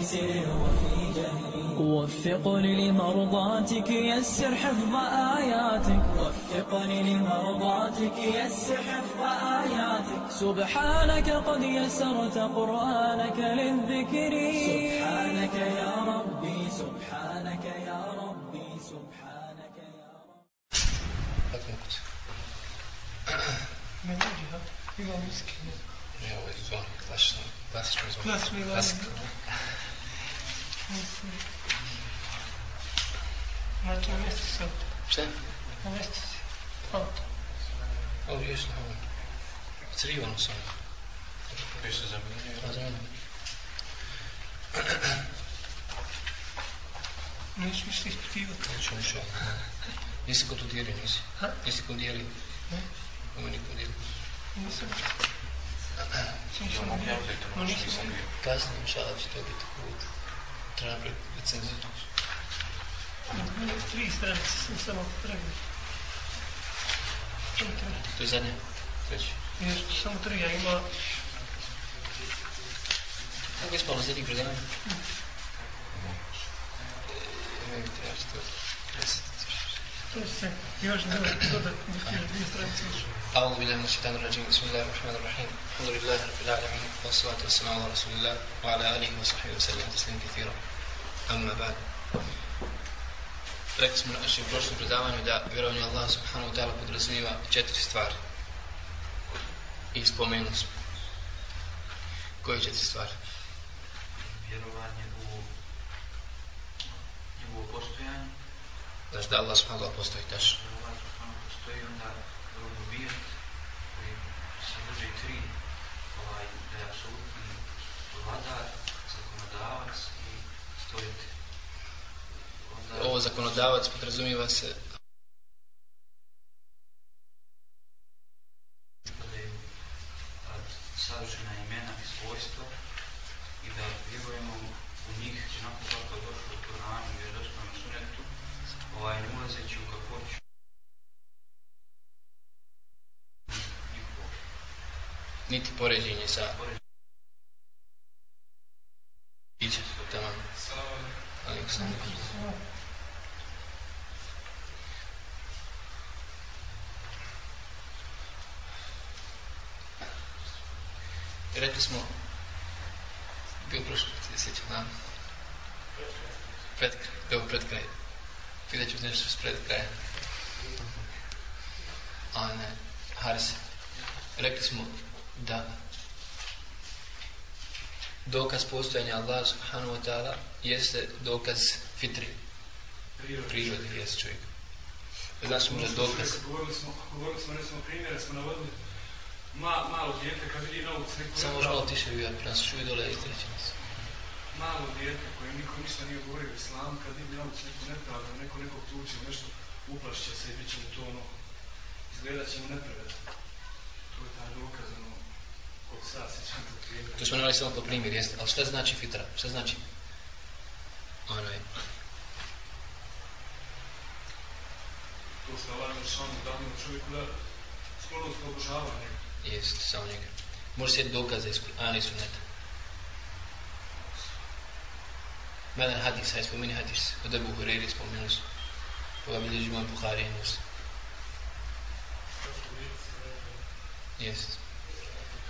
في وفي جهري وفقني لمرضاتك يسر حفظ آياتك. وفقني لمرضاتك يسر حفظ آياتك. سبحانك قد يسرت قرآنك للذكر. سبحانك يا ربي سبحانك يا ربي سبحانك يا ربي. Klasično zvon. Klasični se. Šta? Na mjestu se auto. Ovo je ovom. Crivano sam. Koji se zamijenio? Pa zamijenio. Neću ništa ispitivati. Neću ništa. Nisi kod udjeli, nisi. Ha? Nisi kod udjeli. Ne, Ovo niko udjeli. nisam. Sam išao na vjeru. No nisam vidio. Kasnije, šala će to biti put. travel with seven dogs. Three strengths jsem se mohl první. To je zadně. Teď. Víš, to jsem trý, já jim a... Tak bys mohl sedít brzo, ne? To se, još dodatno dvije stranice više. أعوذ بالله من الشيطان الرجيم بسم الله الرحمن الرحيم الحمد لله رب العالمين والصلاة والسلام على رسول الله وعلى آله وصحبه وسلم تسليما كثيرا Amma bad. Rekli smo na našem prošlom predavanju da vjerovanje Allah subhanahu ta'ala podrazumijeva četiri stvari. I spomenu smo. Koje četiri stvari? Vjerovanje u njegovu postojanju. Znaš da Allah subhanahu ta'ala postoji tašno. Vjerovanje subhanahu wa ta'ala postoji onda rodobijest koji se drži tri ovaj, da je apsolutni vladar, zakonodavac i i stvoritelj. Onda, Ovo zakonodavac podrazumijeva se savršena imena i svojstva i da vjerujemo u njih onako kako je došlo u Kur'anu i vjerodostojnom sunetu, ovaj, ne ulazeći u kakvoću njihovo niti poređenje sa poređenje. biće. Tamam. Ali sam Rekli smo, bio prošlo, ti se sjećam dan. Pred kraj, evo pred kraj. Pitat ću nešto s pred kraja. A ne, Haris, rekli smo da dokaz postojanja Allaha subhanahu wa ta'ala jeste dokaz fitri, Prirodi, jeste čovjek. Znači možda dokaz, Govorili smo, govorili smo, recimo, primjere smo navodili ma, malo dijete kad vidi ulici neku samo malo tiše vi, ja nas čuju dole i treći nas. malo dijete koje niko ništa nije govorio o islamu, kad vidi na ulici neku nepravdu, neko nekog tuče, nešto uplašće se i bit će mu to ono, izgledat će mu nepravedno. To je taj dokaz, ono, kod sad sjećam to primjer. To smo navali samo po primjer, jeste, ali šta znači fitra? Šta znači? Ono je, To se ovaj šalno dano čovjeku da sklonost obožavanje. Jeste, samo njega. Može sjeti dokaze iz Kur'ana i Sunneta. Mada hadis, hajde spomeni hadis. Od Ebu Hureyri spomenuli su. Koga bilježi imam Buhari i Muslim. Jeste.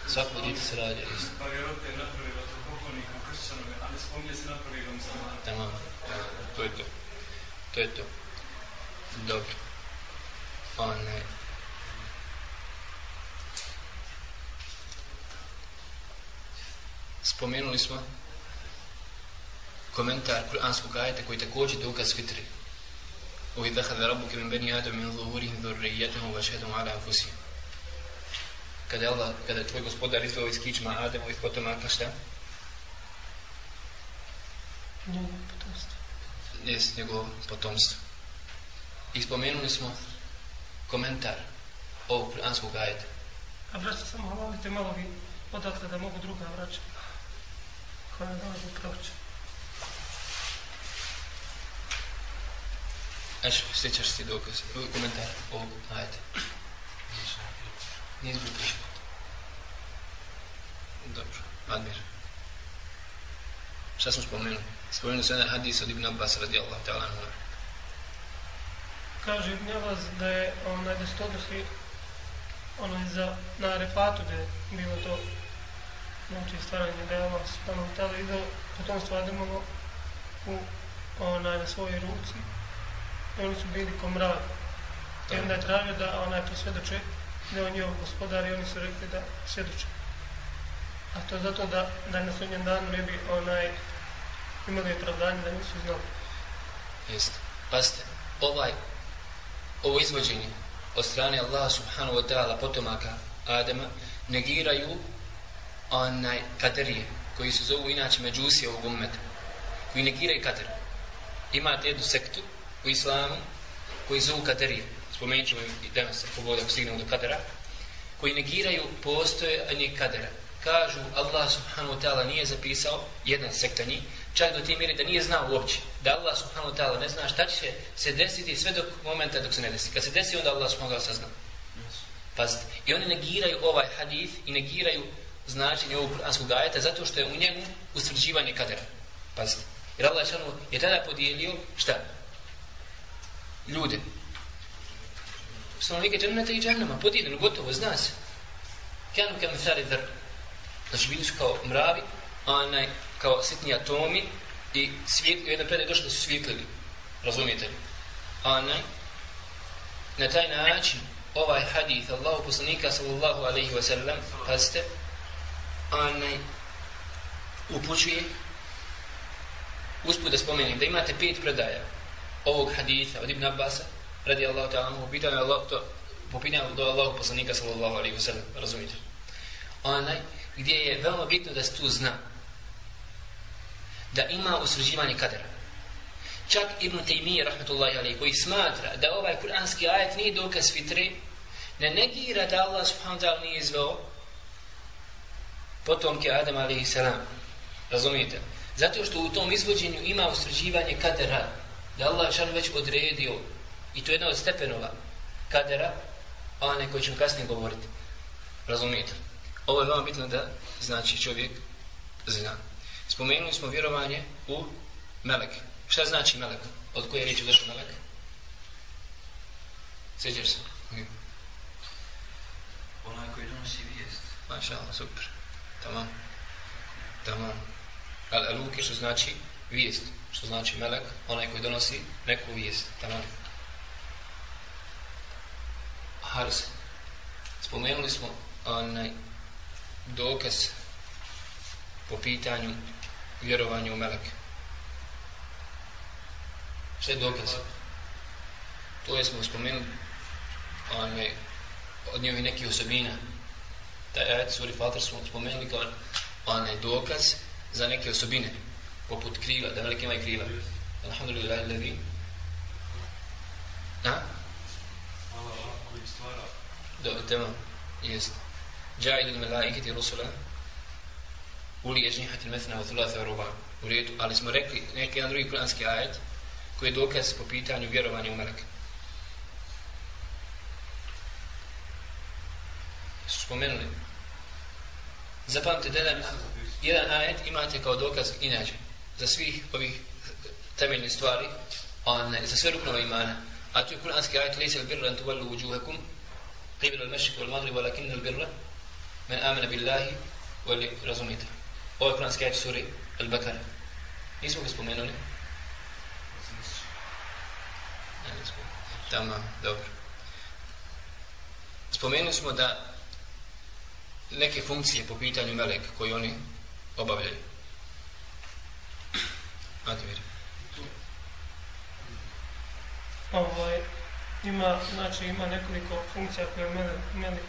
Svako djete se rađa, jeste. Pa je roditelj napravi vatropoklonikom kršćanove, ali spominje se napravi ga muslimana. Tamam. To je to. To je to. Dobro. One. Spomenuli smo komentar kuranskog ajeta koji također dokaz fitri. وإذا أخذ ربك من بني آدم من ظهورهم ذريتهم وأشهدهم على أنفسهم kada je Allah, kada je tvoj gospodar izveo iz kičma Ademovih potomaka, šta? Njegovo potomstvo. Jest njegovo potomstvo. I spomenuli smo komentar ovog kuranskog ajeta. A braća, samo halalite malo vi odatle da mogu druga vraća. Koja dolazi proći. Eš, sjećaš se dokaz, komentar ovog ajeta. Nije zbog prišao. Dobro, Admir. Šta smo spomenuli? Spomenuli su jedan hadis od Ibn Abbas radijallahu ta'ala anhu. Kaže Ibn Abbas da je onaj da se to odnosi onaj za, na Arefatu da je bilo to znači stvaranje da je Allah subhanahu wa ta'ala idao potomstvo Ademovo u onaj na svojoj ruci i oni su bili komrad. I onda je tražio da onaj posvjedoče da je on njihov gospodar i oni su rekli da svjedoče. A to zato da, da na sudnjem danu ne bi onaj imali opravdanje da nisu znali. Jeste. Pazite, ovaj, ovo izvođenje od strane Allaha subhanahu wa ta'ala potomaka Adama negiraju onaj kaderije koji se zovu inače međusi ovog ummeta koji negiraju kader. Imate jednu sektu u islamu koji zovu kaderije. Spomenut ćemo i danas ako god ako stignemo do kadera koji negiraju postojanje kadera. Kažu Allah subhanahu wa ta'ala nije zapisao jedan sekta njih čak do te mjere da nije znao uopće da Allah subhanahu wa ta'ala ne zna šta će se desiti sve dok momenta dok se ne desi. Kad se desi onda Allah subhanahu wa ta'ala sazna. Pazite. I oni negiraju ovaj hadith i negiraju značenje ovog kuranskog ajeta zato što je u njemu ustvrđivanje kadera. Pazite. Jer Allah šanu je tada podijelio šta? Ljude. Stanovnike dženneta i džennama. Podijeljeno, gotovo, zna se. Kanu kam thari dhr. Znači bili su kao mravi, a onaj, kao sitni atomi i svijet, u jednom predaju došlo da su svijetlili. Razumijete li? A onaj, na taj način ovaj hadith Allahu poslanika sallallahu alaihi wa sallam, pazite, onaj, upućuje uspud da spomenem da imate pet predaja ovog haditha od Ibn Abbasa radi Allahu ta'ala pitao je Allah, to, po pitanju do Allahu poslanika sallallahu alaihi wa sallam razumite onaj gdje je veoma bitno da se tu zna da ima usređivanje kadera. Čak Ibn Taymiyyah, rahmetullahi alaihi koji smatra da ovaj kuranski ajet nije dokaz fitre, ne negira da Allah subhanahu ta'ala nije izveo potomke Adam alaihi salam. Razumijete? Zato što u tom izvođenju ima usređivanje kadera, da Allah šan već odredio, i to je jedna od stepenova kadera, a one koji ćemo kasnije govoriti. Razumijete? Ovo je veoma bitno da znači čovjek zna. Spomenuli smo vjerovanje u melek. Šta znači melek? Od koje riječi došlo melek? Sjećaš se? Onaj koji donosi vijest. Maša Allah, super. Tamam. Tamam. Al-Aluki što znači vijest. Što znači melek? Onaj koji donosi neku vijest. Tamam. Hars. Spomenuli smo onaj dokaz po pitanju vjerovanja u meleke. Šta je dokaz? To je smo spomenuli onaj, od njevi neki osobina. Taj ajet suri Fatar smo spomenuli kao onaj dokaz za neke osobine, poput krila, da meleke imaju krila. Alhamdulillah, levi. A? Dobro, tema. Jest. Džajil il melaiketi rusula uli ježnihati mesna od thulatha roba u redu, ali smo rekli neki jedan drugi kuranski ajet koji je dokaz po pitanju vjerovanja u meleke. Spomenuli. Zapamtite jedan, jedan ajet imate kao dokaz inače za svih ovih e, temeljnih stvari, on, za sve ruknova imana. A to je kuranski ajet Lejse birra antu uđuhakum qibla al-mashriq wal-maghrib walakin al-birra men amena billahi wal razumite. Ovo je kuranski ajet suri Al-Bakara. Nismo ga spomenuli? Tamo, dobro. Spomenuli smo da neke funkcije po pitanju melek koji oni obavljaju. Admir. Pa, ovaj, ima, znači, ima nekoliko funkcija koje, melek, melek,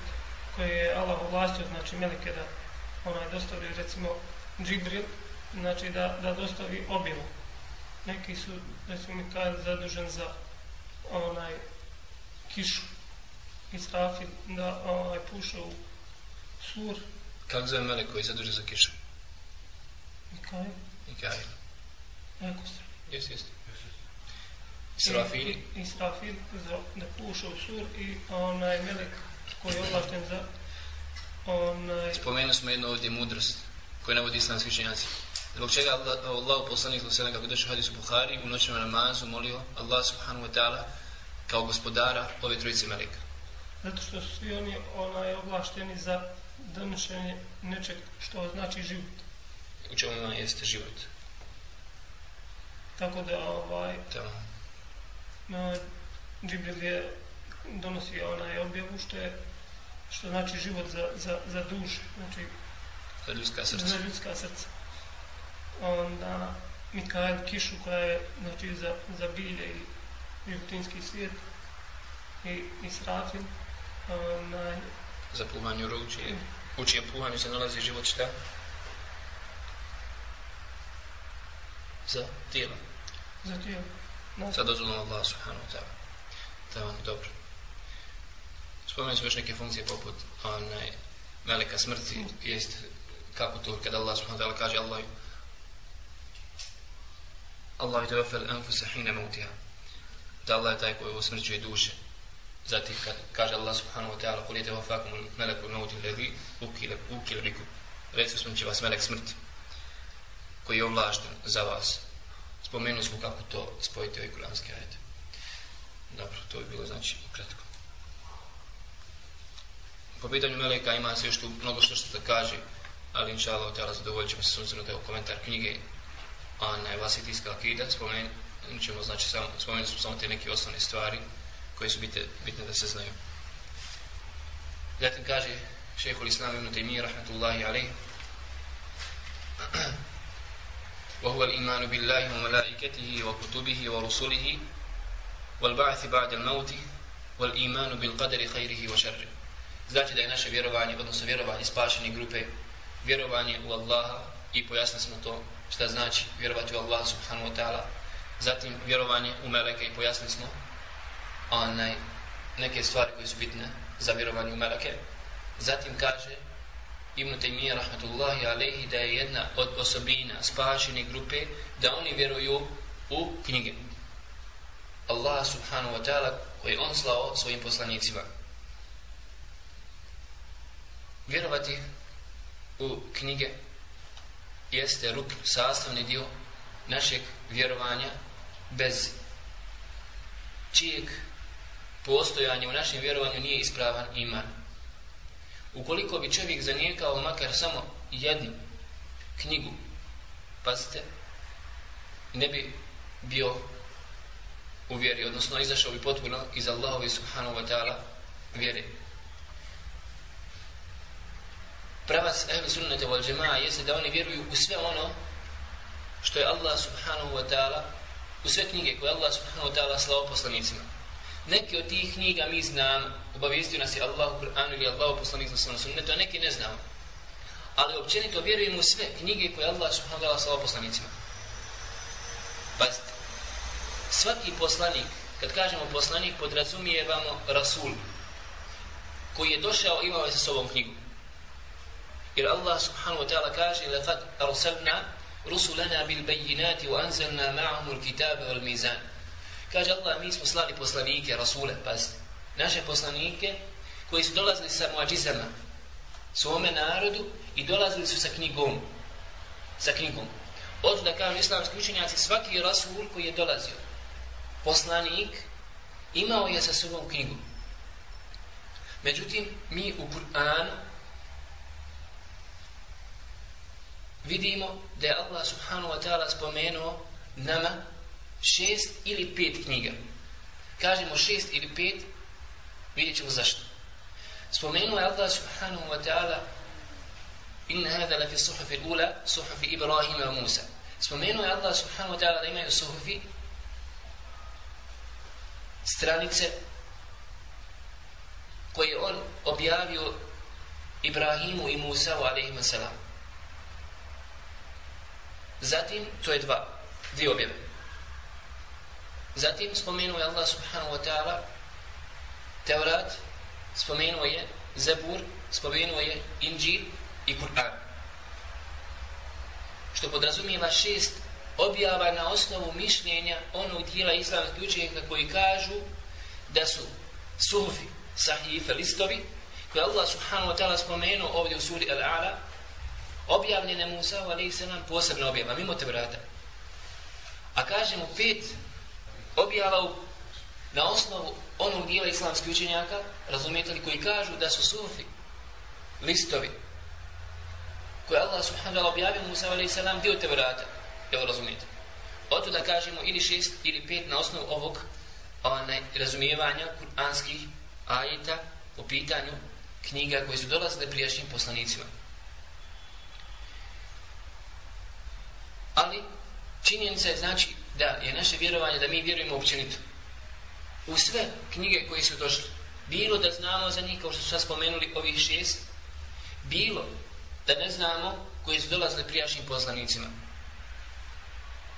koje je Allah ovlastio, znači melike da onaj dostavi recimo, Džibril, znači da, da dostavi obilu. Neki su, recimo mi kaže, zadužen za onaj kišu Israfil da onaj puše u sur Kako zove melek koji je zadužen za kišu? Mikael, Mikail. Ekostra. Jesi, jesi. Israfili. Israfil za, da puše u sur i onaj melek koji je ovlašten za onaj, Spomenuli smo jednu ovdje mudrost koju navodi islamski učenjaci. Zbog čega Allah, Allah poslanik za kako došao hadis u Buhari, u noćnom namazu molio Allah subhanahu wa ta'ala kao gospodara ove trojice meleka. zato što su svi oni onaj ovlašteni za donošenje nečeg što znači život. U čemu ima jeste život. Tako da ovaj, Tamo. no, Džibril je donosi onaj objavu što je što znači život za, za, za dušu, znači Za ljudska srca. za ljudska srca. Onda Mikael kišu koja je znači za, za bilje i životinski svijet i Israfil onaj, Za puhanje u ruči. U čijem puhanju se nalazi život šta? Za tijelo. za tijelo. No, Sa dozvolom Allah subhanahu wa ta'ala. Tamo, dobro. Spomenuli smo još neke funkcije poput onaj, meleka smrti, jest kako to kada Allah subhanahu wa ta'ala kaže Allah Allah je tevafel anfusa hina mautiha. Da Allah je taj koji usmrćuje duše. Zatim kad kaže Allah subhanahu wa ta'ala kul je tevafakum meleku mauti ledi ukile, ukile biku Reci usmrće vas melek smrti koji je ovlašten za vas. Spomenuli smo kako to spojiti ove kuranske ajete. Dobro, to bi bilo znači ukratko. Po pitanju Meleka ima se još tu mnogo što što da kaže, ali inša Allah, tjela zadovoljit ćemo se sunzirno da je komentar knjige a na Vasitijska akida, spomenut ćemo, znači, samo, spomenuli smo samo te neke osnovne stvari koje su bitne, bitne da se znaju. Zatim kaže šehhul Islam ibn Taymiyyah rahmatullahi alaih وهو الإيمان بالله وملائكته وكتبه ورسله والبعث بعد الموت والإيمان بالقدر خيره وشره Znači da je naše vjerovanje, odnosno vjerovanje spašene grupe, vjerovanje u Allaha i pojasnili smo to šta znači vjerovati u Allaha subhanahu wa ta'ala. Zatim vjerovanje u Meleke i pojasnili smo onaj, neke stvari koje su bitne za vjerovanje u Meleke. Zatim kaže Ibn Taymiyyah rahmatullahi alejhi da je jedna od osobina spašene grupe da oni vjeruju u knjige. Allah subhanahu wa ta'ala koji on slao svojim poslanicima. Vjerovati u knjige jeste ruk sastavni dio našeg vjerovanja bez čijeg postojanje u našem vjerovanju nije ispravan iman. Ukoliko bi čovjek zanijekao makar samo jednu knjigu, pazite, ne bi bio u vjeri, odnosno izašao bi potpuno iz Allahove subhanahu wa ta'ala vjeri. Pravac ehli sunnete wal džema'a jeste da oni vjeruju u sve ono što je Allah subhanahu wa ta'ala, u sve knjige koje Allah subhanahu wa ta'ala slao poslanicima. Neke od tih knjiga mi znamo, obavijestio nas je Allah u Kur'anu ili Allah u poslanicu sallallahu alejhi ve sellem, neke ne znamo. Ali općenito vjerujemo u sve knjige koje Allah subhanahu wa ta'ala slao poslanicima. Pazite, svaki poslanik, kad kažemo poslanik, podrazumijevamo Rasul, koji je došao imao je sa sobom knjigu. Jer Allah subhanahu wa ta'ala kaže لَقَدْ أَرْسَلْنَا رُسُلَنَا بِالْبَيِّنَاتِ وَأَنزَلْنَا مَعَهُمُ الْكِتَابَ وَالْمِيزَانِ Kaže Allah, mi smo slali poslanike, rasule, pazite, naše poslanike koji su dolazili sa muadžizama svome narodu i dolazili su sa knjigom. Sa knjigom. Od da kažu islamski učenjaci, svaki rasul koji je dolazio, poslanik, imao je sa sobom knjigu. Međutim, mi u Kur'anu vidimo da je Allah subhanahu wa ta'ala spomenuo nama šest ili pet knjiga. Kažemo šest ili pet, vidjet ćemo zašto. Spomenuo je Allah subhanahu wa ta'ala inna hada la fi suhufi ula, suhufi Ibrahima wa Musa. Spomenuo je Allah subhanahu wa ta'ala da imaju suhufi stranice koje on objavio Ibrahimu i Musa u alaihima salam. Zatim, to je dva, dvije objave. Zatim spomenuo je Allah subhanahu wa ta'ala Teurat, spomenuo je Zebur, spomenuo je Inđil i Kur'an. Što podrazumijeva šest objava na osnovu mišljenja onog dijela islamskih učenjaka koji kažu da su sufi, sahife, listovi, koje Allah subhanahu wa ta'ala spomenuo ovdje u suri Al-A'la, objavljene Musa u alaihi sallam posebno objava, mimo te vrata. A kažemo pet objava u, na osnovu onog dijela islamskih učenjaka, razumijete li, koji kažu da su sufi, listovi, koje Allah subhanahu wa ta'ala objavio Musa u salam dio te vrata. Evo razumijete. Oto da kažemo ili šest ili pet na osnovu ovog onaj, razumijevanja kuranskih ajeta po pitanju knjiga koje su dolazile prijašnjim poslanicima. Ali činjenica je znači da je naše vjerovanje da mi vjerujemo općenito u sve knjige koje su došle. Bilo da znamo za njih, kao što su sad spomenuli ovih šest, bilo da ne znamo koje su dolazile prijašnjim poslanicima.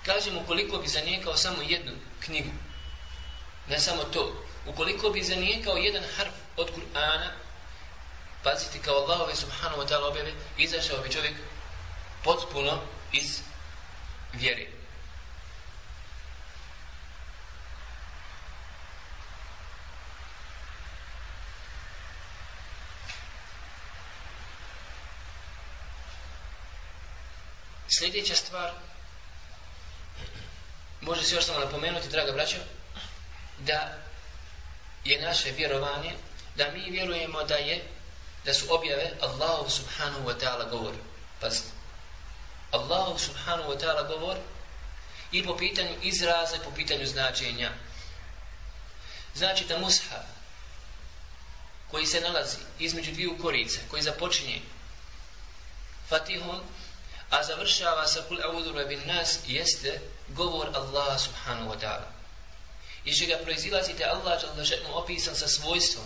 Kažemo koliko bi zanijekao samo jednu knjigu, ne samo to, ukoliko bi zanijekao jedan harf od Kur'ana, pazite kao Allahove subhanahu wa ta'ala objave, izašao bi čovjek potpuno iz vjere. Sljedeća stvar, može se još samo napomenuti, draga braćo, da je naše vjerovanje, da mi vjerujemo da je, da su objave Allahu subhanahu wa ta'ala govor. Pazite. Allahu subhanahu wa ta'ala govor i po pitanju izraza i po pitanju značenja. Znači da mushaf koji se nalazi između dviju korice, koji započinje Fatihom, a završava sa kul a'udhu rabin nas, jeste govor Allah subhanahu wa ta'ala. Iz čega ga proizilazite Allah želno opisan sa svojstvom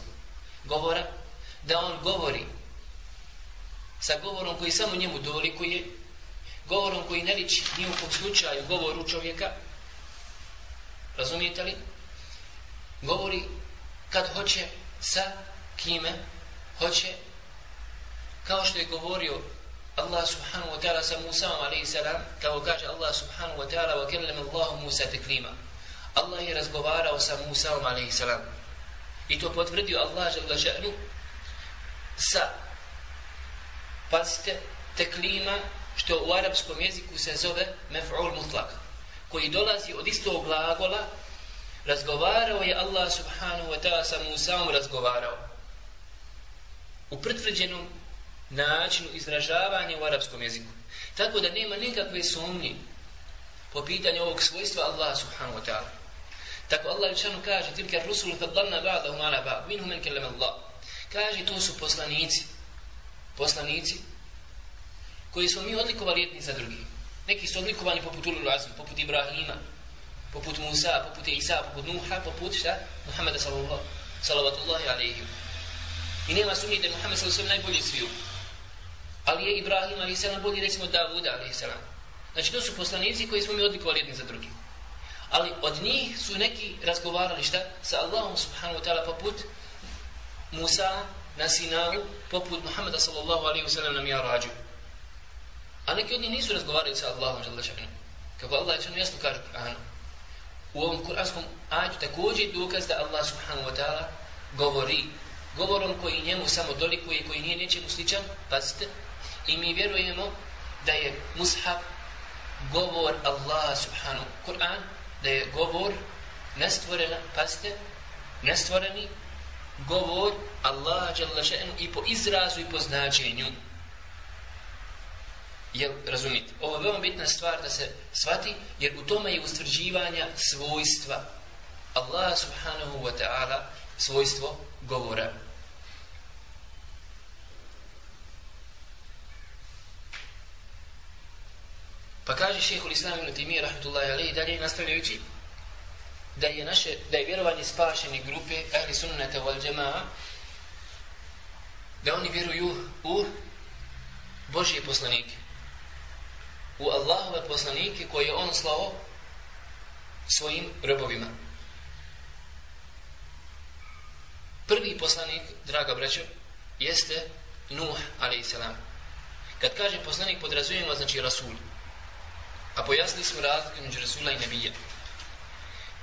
govora, da on govori sa govorom koji samo njemu dolikuje, govorom koji ne liči ni u kom slučaju govoru čovjeka, razumijete li? Govori kad hoće sa kime hoće, kao što je govorio Allah subhanahu wa ta'ala sa Musa alaihi salam, kao kaže Allah subhanahu wa ta'ala wa kellem Allahu Musa teklima. Allah je razgovarao sa Musa alaihi salam. I to potvrdio Allah žele ženu sa pazite teklima što u arapskom jeziku se zove mef'ul mutlak koji dolazi od istog glagola razgovarao je Allah subhanahu wa ta'ala sa Musaom razgovarao u pretvrđenom načinu izražavanja u arapskom jeziku tako da nema nikakve sumnje po pitanju ovog svojstva Allah subhanahu wa ta'ala tako Allah ličanu kaže tilke rusul fadlanna ba'dahum ala ba'd minhum men kellem Allah kaže to su poslanici poslanici koji smo mi odlikovali jedni za drugi. Neki su odlikovani poput Ulul Azmi, poput Ibrahima, poput Musa, poput Isa, poput Nuha, poput šta? Muhammeda sallallahu, sallavatullahi alaihi. I nema sumnije da je Muhammed sallallahu najbolji sviju. Ali je Ibrahim a.s. bolji recimo Davuda a.s. Znači to su poslanici koji smo mi odlikovali jedni za drugim. Ali od njih su neki razgovarali šta? Sa Allahom subhanahu wa ta'ala poput Musa na Sinaru, poput Muhammeda sallallahu alaihi wa sallam na Mi'arađu. A neki od njih nisu razgovarali sa Allahom žele šaknu. Kako Allah je jasno kaže u Kur'anu. U ovom kur'anskom takođe također dokaz da Allah subhanahu wa ta'ala govori govorom koji njemu samo dolikuje, koji nije nečemu sličan, pazite, i mi vjerujemo da je mushaf govor Allah subhanahu Kur'an, da je govor nestvorena, pazite, nestvoreni govor Allah i po izrazu i po značenju. Jel, razumite? Ovo je veoma bitna stvar da se shvati, jer u tome je ustvrđivanja svojstva Allah subhanahu wa ta'ala svojstvo govora. Pa kaže šehhul islam ibn Timir, rahmetullahi alaihi, dalje nastavljajući, da je naše, da je vjerovanje spašeni grupe ahli sunnata wal džema'a, da oni vjeruju u Božje poslanike u Allahove poslanike koje on slao svojim robovima. Prvi poslanik, draga braćo, jeste Nuh, a.s. Kad kaže poslanik, podrazumijemo, znači Rasul. A pojasnili smo razliku među Rasula i Nebija.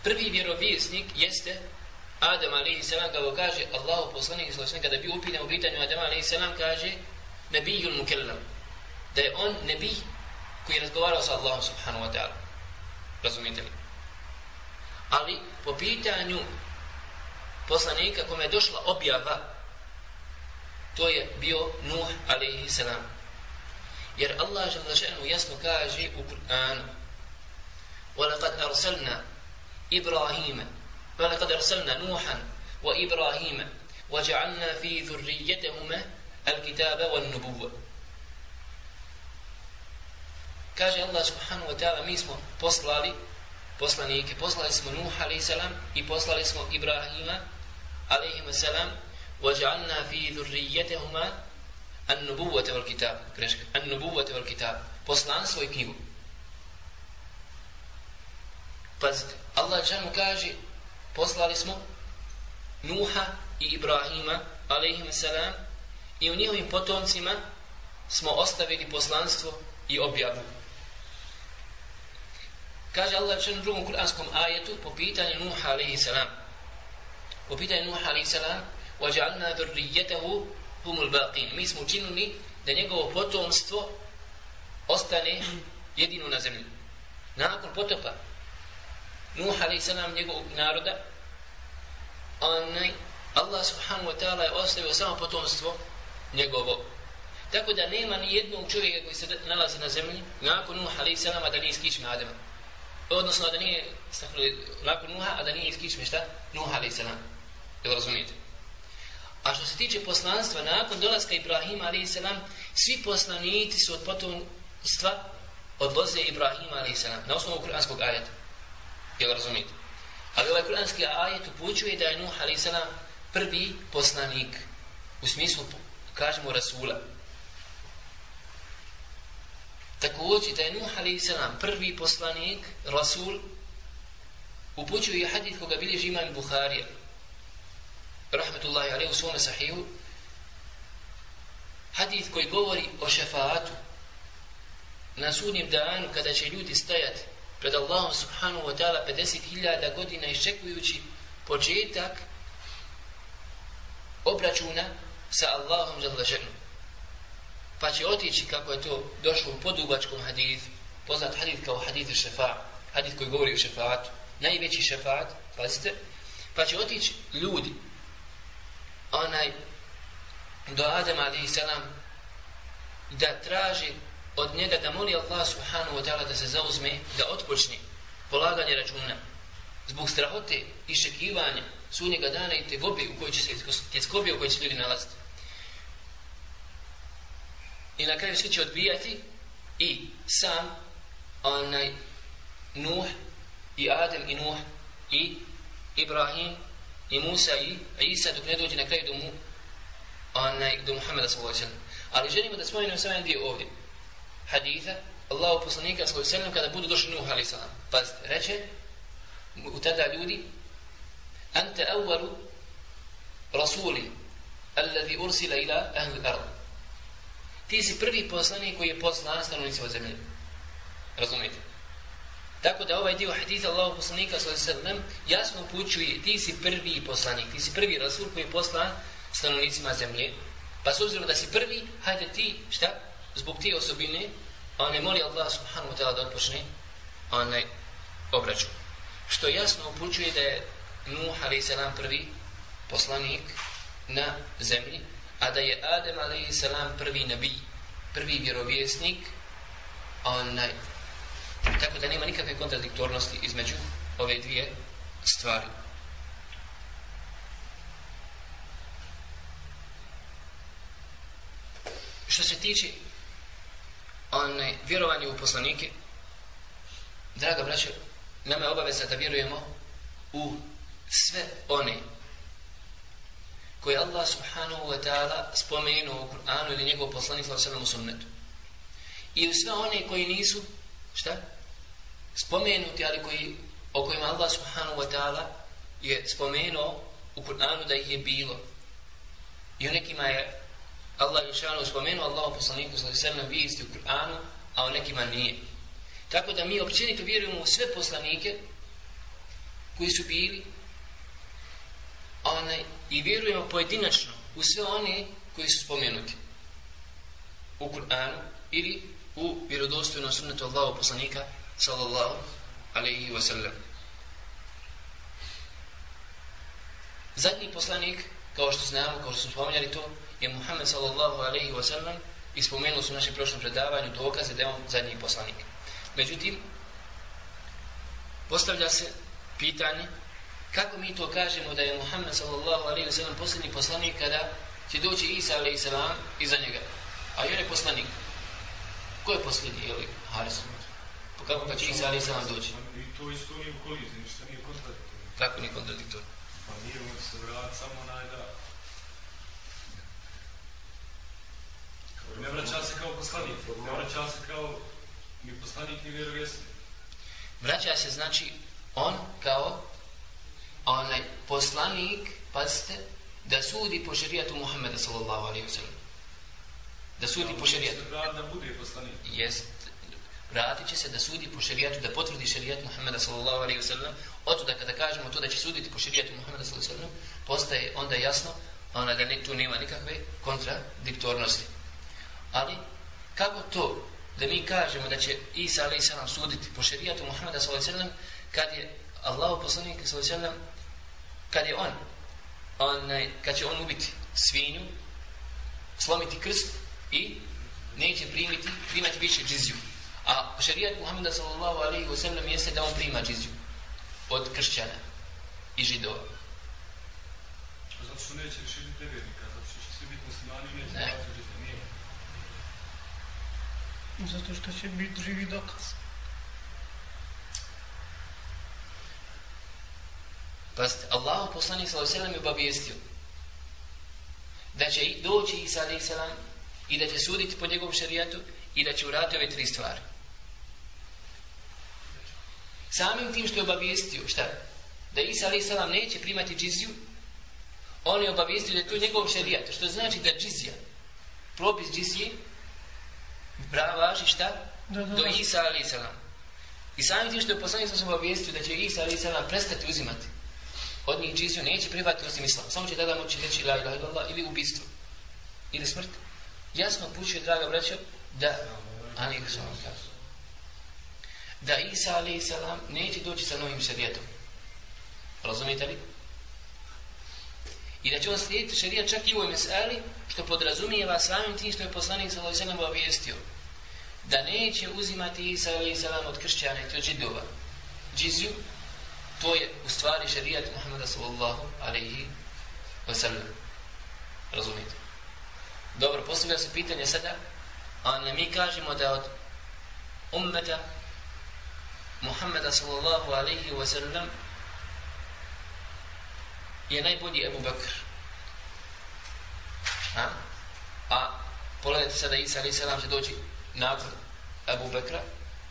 Prvi vjerovijesnik jeste Adam selam, kao kaže Allahu poslanik s.a.v. kada bi upitan u pitanju Adam selam kaže Nebijul mukellam. Da je on nebij koji je razgovarao sa Allahom subhanahu wa ta'ala. Razumijete li? Ali po pitanju poslanika kome je došla objava to je bio Nuh alaihi salam. Jer Allah žele jasno kaže u Kur'anu وَلَقَدْ أَرْسَلْنَا إِبْرَاهِيمَ وَلَقَدْ أَرْسَلْنَا نُوحًا وَإِبْرَاهِيمَ وَجَعَلْنَا فِي ذُرِّيَّتَهُمَا الْكِتَابَ وَالنُّبُوَّ Kaže Allah subhanahu wa ta'ala mi smo poslali poslanike, poslali smo Nuh a.s. i poslali smo Ibrahima a.s. وَجَعَلْنَا فِي ذُرِّيَّتَهُمَا النُّبُوَّةَ وَالْكِتَابَ Greška, النُّبُوَّةَ وَالْكِتَابَ Poslanstvo i knjigu. Pazite, Allah čanu kaže, poslali smo Nuha i Ibrahima, alaihim salam, i u njihovim potomcima smo ostavili poslanstvo i objavu. Kaže Allah čanu u drugom kuranskom ajetu po pitanju Nuha, alaihim salam. Po pitanju Nuha, alaihim salam, وَجَعَلْنَا ذُرِّيَّتَهُ humul baqin. Mi smo učinili da njegovo potomstvo ostane jedino na zemlji. Nakon potopa Nuh a.s. njegovog naroda onaj Allah subhanahu wa ta'ala je ostavio samo potomstvo njegovo. Tako da nema ni jednog čovjeka koji se nalazi na zemlji nakon Nuh a.s. da nije iskišme Adama. Odnosno da nije nakon Nuh a da nije iskišme šta? Nuh a.s. Jel razumijete? A što se tiče poslanstva, nakon dolaska Ibrahima a.s. svi poslanici su od potomstva odloze Ibrahima a.s. na osnovu kuranskog ajeta. Jel razumite? Ali ovaj kuranski ajet upućuje da je Nuh a.s. prvi poslanik u smislu, kažemo, Rasula. Također da je Nuh a.s. prvi poslanik, Rasul, upućuje hadith koga bilježi imam Buharija rahmetullahi alaih u svome sahiju, hadith koji govori o šefaatu na sudnjem danu kada će ljudi stajati pred Allahom subhanahu wa ta'ala 50.000 godina iščekujući početak obračuna sa Allahom za. Pa će otići kako je to došlo u podugačkom hadithu, poznat hadith kao hadith šefa, hadith koji govori o šefaatu, najveći šefaat, pazite, pa će otići ljudi onaj do Adem alaihi salam da traži od njega da moli Allah subhanahu wa ta'ala da se zauzme da otpočne polaganje računa zbog strahote i šekivanja sunnjega dana i te gobe u kojoj će se tjeskobe u kojoj će ljudi nalaziti. I na kraju svi će odbijati i sam onaj Nuh i Adem i Nuh i Ibrahim i Musa i Isa dok ne dođe na kraju do, mu, onaj, do Muhammeda s.a.v. Ali želimo da spomenemo samo jedan dio ovdje. Haditha, Allahu poslanika s.a.v. kada budu došli Nuh a.s. Pa reče u tada ljudi Ante awwalu rasuli alladhi ursila ila ahli al-ard. Ti si prvi poslanik koji je poslan stanovnicima zemlje. Razumijete? Tako da ovaj dio haditha Allahu poslanika sallallahu jasno upućuje ti si prvi poslanik, ti si prvi rasul koji je poslan stanovnicima zemlje. Pa s obzirom da si prvi, hajde ti, šta? Zbog te osobine, on ne moli Allah subhanahu wa ta'ala da odpočne onaj obračun. Što jasno upućuje da je Nuh a.s. prvi poslanik na zemlji, a da je Adem a.s. prvi nabi, prvi vjerovjesnik, onaj Tako da nema nikakve kontradiktornosti između ove dvije stvari. Što se tiče onaj, vjerovanje u poslanike, draga braće, nama je obaveza da vjerujemo u sve one koje Allah subhanahu wa ta'ala spomenuo u Kur'anu ili njegov poslanik sallallahu sunnetu. I u sve one koji nisu, šta? Spomenuti, ali koji, o kojima Allah subhanahu wa ta'ala je spomenuo u Kur'anu da ih je bilo. I u nekima je Allah Jošanu spomenuo Allahu poslaniku sallallahu alejhi ve sellem vijesti u Kur'anu, a o nekima nije. Tako da mi općenito vjerujemo u sve poslanike koji su bili one, i vjerujemo pojedinačno u sve one koji su spomenuti u Kur'anu ili u vjerodostojnom sunnetu Allahu poslanika sallallahu alaihi wa sallam. Zadnji poslanik, kao što znamo, kao što smo spomenjali to, je Muhammed sallallahu alaihi wa sallam i spomenuli su u našem prošlom predavanju dokaze da je on zadnji poslanik. Međutim, postavlja se pitanje kako mi to kažemo da je Muhammed sallallahu alaihi wa sallam posljednji poslanik kada će doći Isa alaihi sallam iza njega. A on je poslanik. Ko je posljednji, je li Haris? Po kako kad će Isa alaihi sallam doći? I to isto nije u koliziji, ništa nije kontradiktorno. Kako nije kontradiktorno? Pa nije on se vrat samo na da... Ne vraća se kao poslanik, ne vraća se kao ni poslanik ni vjerovjesnik. Vraća se znači on kao onaj poslanik, pazite, da sudi po šerijatu Muhammeda sallallahu alaihi wa sallam. Da sudi po šerijatu. Da, da bude poslanik. Jest, vratit će se da sudi po šerijatu, da potvrdi šerijat Muhammeda sallallahu alaihi wa sallam. Oto da kada kažemo to da će suditi po šerijatu Muhammeda sallallahu alaihi wa sallam, postaje onda jasno ona da ne, tu nema nikakve kontradiktornosti. Ali, kako to da mi kažemo da će Isa alaihi sallam suditi po šerijatu Muhammeda sallallahu alaihi wa sallam, kad je Allahu poslanik sallallahu alaihi wa sallam, kad je on, onaj, kad će on ubiti svinju, slomiti krst i neće primiti, primati više džiziju. A šarijat Muhammeda sallallahu alaihi wa sallam jeste da on prima džiziju od kršćana i židova. Zato što neće više biti nevjernika, zato što će svi biti muslimani i neće Ne. ne. biti nije. Zato što će biti živi dokaz. Pazite, Allah poslanik sallallahu alaihi wa sallam je obavijestio da će i doći Isa alaihi sallam i da će suditi po njegovom šarijatu i da će uraditi ove tri stvari. Samim tim što je obavijestio, šta? Da Isa alaihi sallam neće primati džiziju, on je obavijestio da je to njegov šarijat, što znači da džizija, propis džizije, prava važi šta? Da, da, Do. Isa alaihi sallam. I samim tim što je poslanik sam obavijestio da će Isa alaihi sallam prestati uzimati od njih džiziju, neće prihvatiti osim islam. Samo će tada moći reći la ilaha illallah ili ubistvo. Ili smrt. Jasno pućuje, draga braćo, da alaihi sallam kaže. Da Isa alaihi neće doći sa novim šarijetom. Razumite li? I da će on slijediti šarijat čak i u ovoj meseli, što podrazumijeva samim tim što je poslanik sa alejhi obavijestio da neće uzimati Isa alejhi od kršćana i od židova. Džiziju to je u stvari šarijat Muhameda sallallahu alejhi ve sellem. Razumite? Dobro, postavlja se pitanje sada, a ne mi kažemo da od ummeta Muhammeda sallallahu alejhi ve sellem je najbolji Ebu Bekr. A? A pogledajte sada Isa alaih salam će doći nakon Ebu Bekra,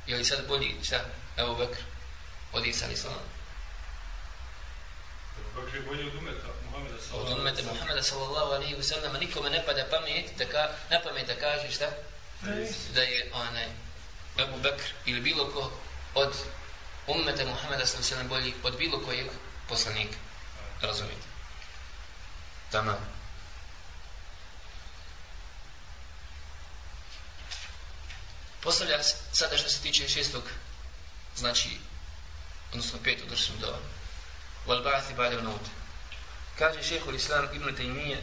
je li sad bolji šta Ebu Bekr od Isa alaih salam? Bakr je bolji od umeta Muhammeda Od sallallahu umete Muhammeda sallallahu alaihi wa sallam nikome ne pada pamet da ka, na pamet da kaže šta? Da je onaj Ebu Bekr ili bilo ko od ummeta Muhammeda sallallahu alaihi wa bolji od bilo kojeg poslanika. Razumite? Tamam. Postavlja se sada što se tiče šestog, znači, odnosno petog, došli smo do wal ba'thi ba'da maut Kaže šehhul Islam Ibn Taymiye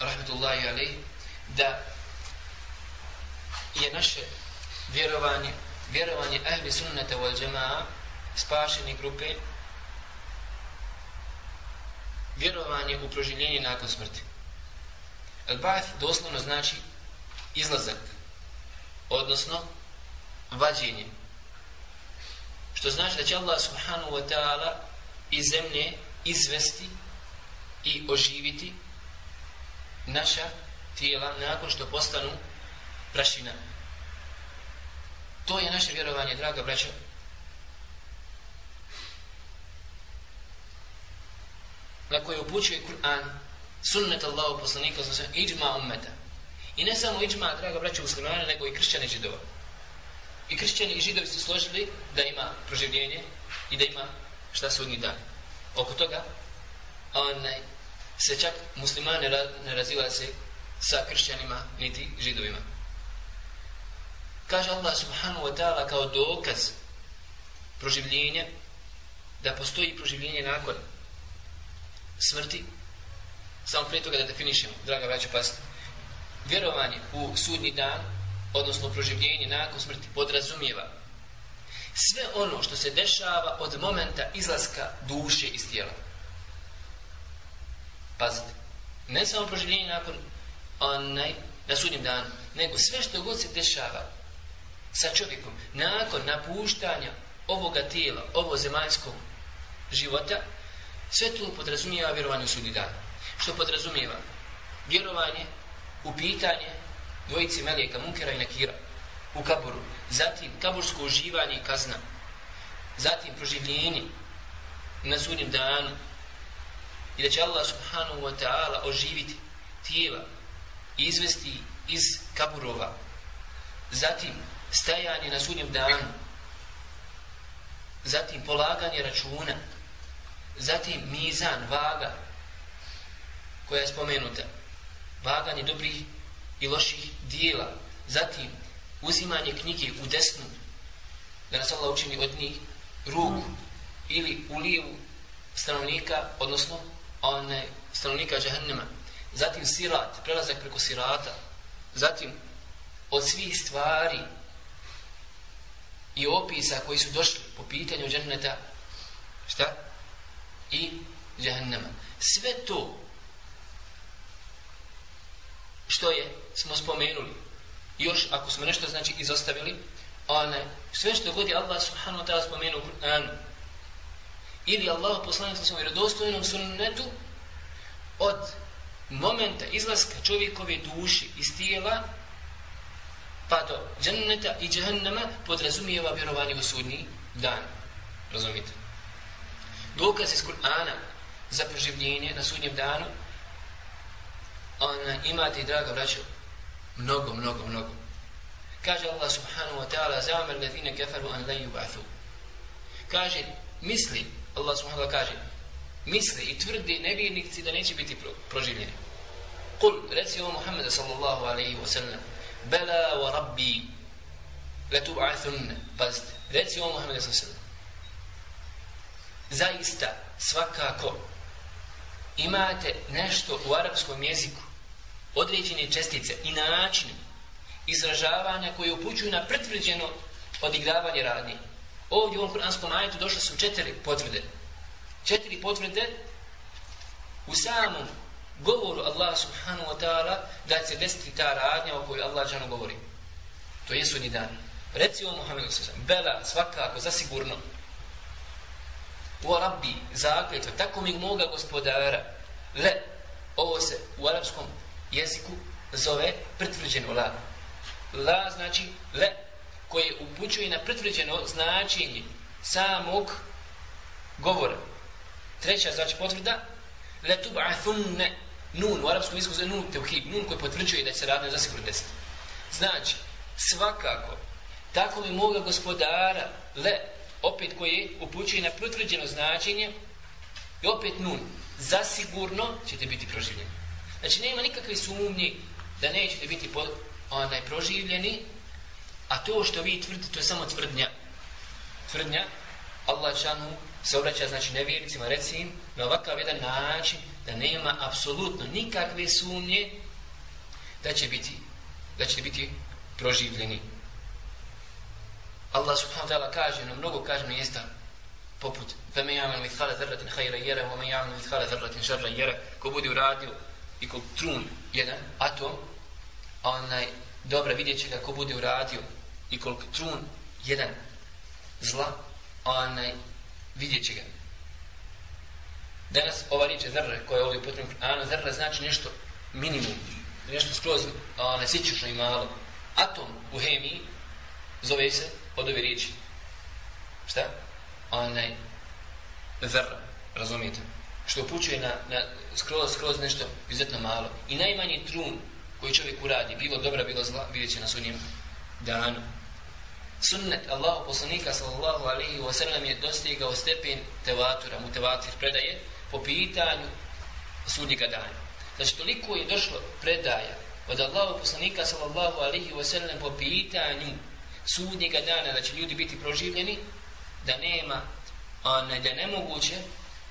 rahmetullahi alaih, da je naše vjerovanje, vjerovanje ahli sunnata wal jamaa spašeni grupe vjerovanje u proživljenje nakon smrti. Al-Ba'th doslovno znači izlazak, odnosno vađenje. Što znači da će Allah subhanahu wa ta'ala iz zemlje izvesti i oživiti naša tijela nakon što postanu prašina. To je naše vjerovanje, draga braća. na koje upućuje Kur'an, sunnet Allahu poslanika, znači iđma ummeta. I ne samo iđma, draga braća muslimana, nego i kršćani židova. I kršćani i židovi su složili da ima proživljenje i da ima šta sudnji dan. Oko toga, onaj, se čak muslimane ne razilaze sa kršćanima niti židovima. Kaže Allah subhanahu wa ta'ala kao dokaz proživljenja da postoji proživljenje nakon smrti. Samo prije toga da definišemo draga braća pasti vjerovanje u sudnji dan odnosno proživljenje nakon smrti podrazumijeva sve ono što se dešava od momenta izlaska duše iz tijela. Pazite ne samo proživljenje nakon onaj, na sudnjem danu nego sve što god se dešava sa čovjekom nakon napuštanja ovoga tijela, ovo zemaljskog života, sve to podrazumijeva vjerovanje u sudnji dan. Što podrazumijeva? Vjerovanje u pitanje dvojice Melijeka, Munkera i Nakira u kaburu. Zatim kabursko uživanje i kazna. Zatim proživljenje na sudnjem danu. I da će Allah subhanahu wa ta'ala oživiti tijela i izvesti iz kaburova. Zatim stajanje na sudnjem danu, zatim polaganje računa, zatim mizan, vaga, koja je spomenuta, vaganje dobrih i loših dijela, zatim uzimanje knjige u desnu, da nas Allah učini od njih ruku ili u lijevu stanovnika, odnosno one stanovnika džahannema, zatim sirat, prelazak preko sirata, zatim od svih stvari i opisa koji su došli po pitanju dženneta šta? i džahennema sve to što je smo spomenuli još ako smo nešto znači izostavili one, sve što god je Allah subhanahu wa ta'ala spomenuo u Kur'anu ili Allah poslanik sa svojom vjerodostojnom sunnetu od momenta izlaska čovjekove duši iz tijela pa do dženneta i džehennema podrazumijeva vjerovanje u sudnji dan. Razumite? Dokaz iz Kur'ana za proživljenje na sudnjem danu ona imate i draga braćo mnogo, mnogo, mnogo. Kaže Allah subhanahu wa ta'ala za'amar ladine kafaru an la yubathu. Kaže, misli, Allah subhanahu wa ta'ala kaže, misli i tvrdi nevjernici da neće biti proživljeni. Kul, reci o Muhammedu sallallahu alaihi wa sallam, Bela wa rabbi letub'athun Pazite, reci o Muhammed s.a.v. Zaista, svakako, imate nešto u arapskom jeziku, određene čestice i način izražavanja koje upućuju na pretvrđeno odigravanje radnje. Ovdje u ovom kuranskom ajetu došle su četiri potvrde. Četiri potvrde u samom govoru Allah subhanahu wa ta'ala da će desiti ta radnja o kojoj Allah žano govori. To je sudnji dan. Reci o Muhammedu s.a.v. Bela, svakako, zasigurno. O Rabbi, zakljetva, tako mi moga gospodara, le, ovo se u arapskom jeziku zove pretvrđeno la. La znači le, koje upućuje na pretvrđeno značenje samog govora. Treća znači potvrda, le tub'athunne, nun, u arapskom jeziku za nun teuhid, nun koji potvrđuje da će se radno za sigurno desiti. Znači, svakako, tako mi moga gospodara, le, opet koji upućuje na potvrđeno značenje, i opet nun, zasigurno ćete biti proživljeni. Znači, nema nikakve sumnje da nećete biti pod, onaj, proživljeni, a to što vi tvrdite, to je samo tvrdnja. Tvrdnja, Allah šanu se obraća, znači, nevjernicima, reci im, na ovakav jedan način, da nema apsolutno nikakve sumnje da će biti da će biti proživljeni. Allah subhanahu wa ta'ala kaže na mnogo kaže mjesta poput فَمَنْ يَعْمَلُ مِثْقَالَ ذَرَّةٍ خَيْرًا يَرَهُ وَمَنْ يَعْمَلُ مِثْقَالَ ذَرَّةٍ شَرًّا يَرَهُ ko bude uradio i ko trun jedan atom onaj dobro vidjet će ko bude uradio i koliko trun jedan zla onaj vidjet će ga Danas ova riječ je zrre koja je ovdje potrebna Kur'anu, zrre znači nešto minimum, nešto skroz nesičušno i malo. Atom u hemiji zove se od ove riječi. Šta? Onaj zrre, razumijete? što upućuje na, na skroz, skroz nešto izuzetno malo. I najmanji trun koji čovjek uradi, bilo dobra, bilo zla, vidjet će na sudnjem danu. Sunnet Allahu poslanika sallallahu alaihi wa sallam je dostigao stepen tevatura, mutevatir predaje po pitanju sudnjega dana. Znači, toliko je došlo predaja od Allahu poslanika sallallahu alaihi wa sallam po pitanju sudnjega dana da će ljudi biti proživljeni, da nema, onaj, da nemoguće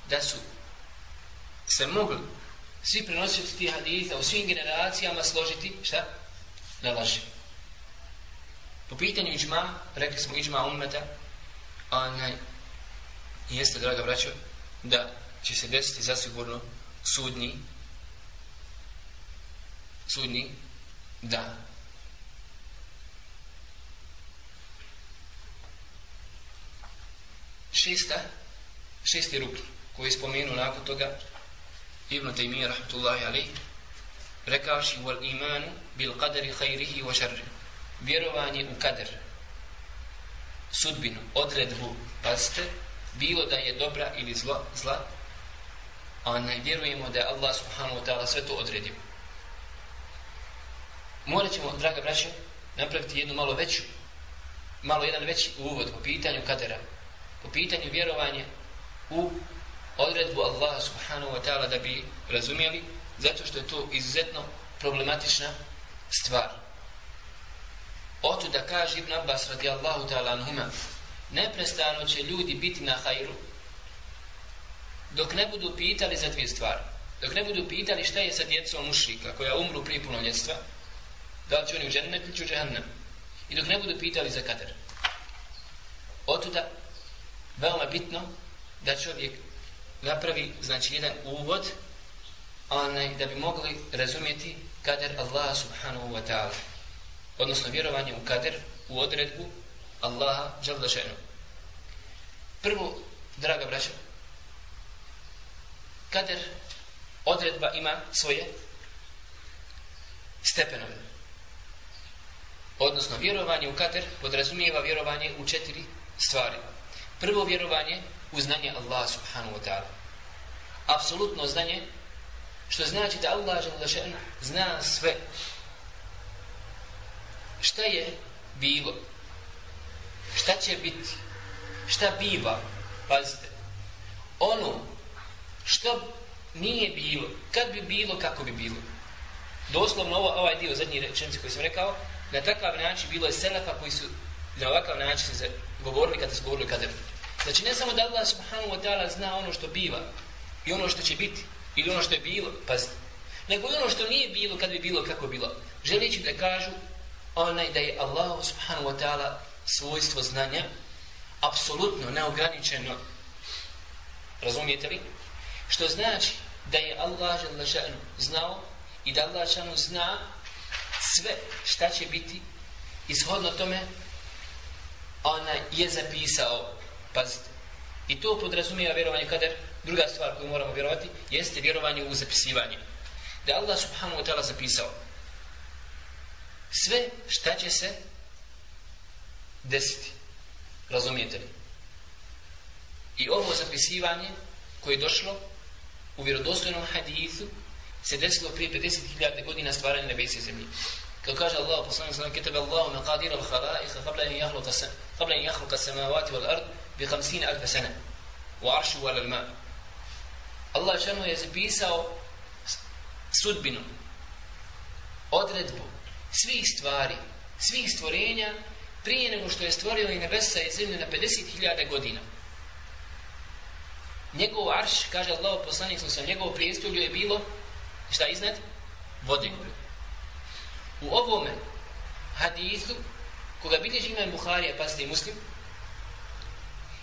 da su se mogli svi prenositi tih haditha u svim generacijama složiti, šta? Na laži. Po pitanju iđma, rekli smo iđma ummeta, onaj, jeste, draga braćo, da će se desiti zasigurno sudnji, sudnji, da. Šesta, šesti ruk koji je spomenuo nakon toga Ibn Taymiyyah rahmetullahi alaih rekavši wal imanu bil qadari khayrihi wa sharrihi vjerovanje u kader sudbinu, odredbu pazite, bilo da je dobra ili zlo, zla a ne vjerujemo da je Allah subhanahu wa ta'ala sve to odredio morat ćemo, draga braća napraviti jednu malo veću malo jedan veći uvod po pitanju kadera po pitanju vjerovanja u odredbu Allaha subhanahu wa ta'ala da bi razumjeli, zato što je to izuzetno problematična stvar. Oto da kaže Ibn Abbas radijallahu ta'ala anhuma neprestano će ljudi biti na hajru dok ne budu pitali za dvije stvari. Dok ne budu pitali šta je sa djecom mušrika koja umru prije punoljetstva da li će oni u džennet ili će u džahannam. I dok ne budu pitali za kader. Otuda veoma bitno da čovjek napravi znači jedan uvod onaj da bi mogli razumjeti kader Allah subhanahu wa ta'ala odnosno vjerovanje u kader u odredbu Allaha Đaldašenu. prvo draga braća kader odredba ima svoje stepenove odnosno vjerovanje u kader podrazumijeva vjerovanje u četiri stvari prvo vjerovanje u znanje Allaha subhanahu wa ta'ala. Apsolutno znanje, što znači da Allah žele zna sve. Šta je bilo? Šta će biti? Šta biva? Pazite. Ono što nije bilo, kad bi bilo, kako bi bilo. Doslovno ovo, ovaj dio zadnji rečenci koji sam rekao, na takav način bilo je selefa koji su na ovakav način se govorili kada su govorili kada Znači ne samo da Allah subhanahu wa ta'ala zna ono što biva i ono što će biti ili ono što je bilo, pazite, nego i ono što nije bilo kad bi bilo kako bilo. Želeći da kažu onaj da je Allah subhanahu wa ta'ala svojstvo znanja apsolutno neograničeno razumijete li? Što znači da je Allah želešanu znao i da Allah želešanu zna sve šta će biti ishodno tome ona je zapisao Pazite. I to podrazumijeva vjerovanje kader. Druga stvar koju moramo vjerovati jeste vjerovanje u zapisivanje. Da Allah subhanahu wa ta'ala zapisao sve šta će se desiti. Razumijete li? I ovo zapisivanje koje je došlo u vjerodostojnom hadithu se desilo prije 50.000 godina stvaranja nebesa i zemlje. Kao kaže Allah poslanik sallallahu alejhi ve sellem: "Allahu maqadir al-khalaiq qabla an yakhluqa qabla an yakhluqa as-samawati wal-ard bi 50000 sana wa arshu wal ma." Allah šano je zapisao sudbinu odredbu svih stvari, svih stvorenja prije nego što je stvorio i nebesa i zemlju na 50.000 godina. Njegov arš, kaže Allah poslanik sallallahu njegov prijestolju je bilo šta iznad vode. U ovome hadisu, koga bilježi imam Buharija, pa ste muslim,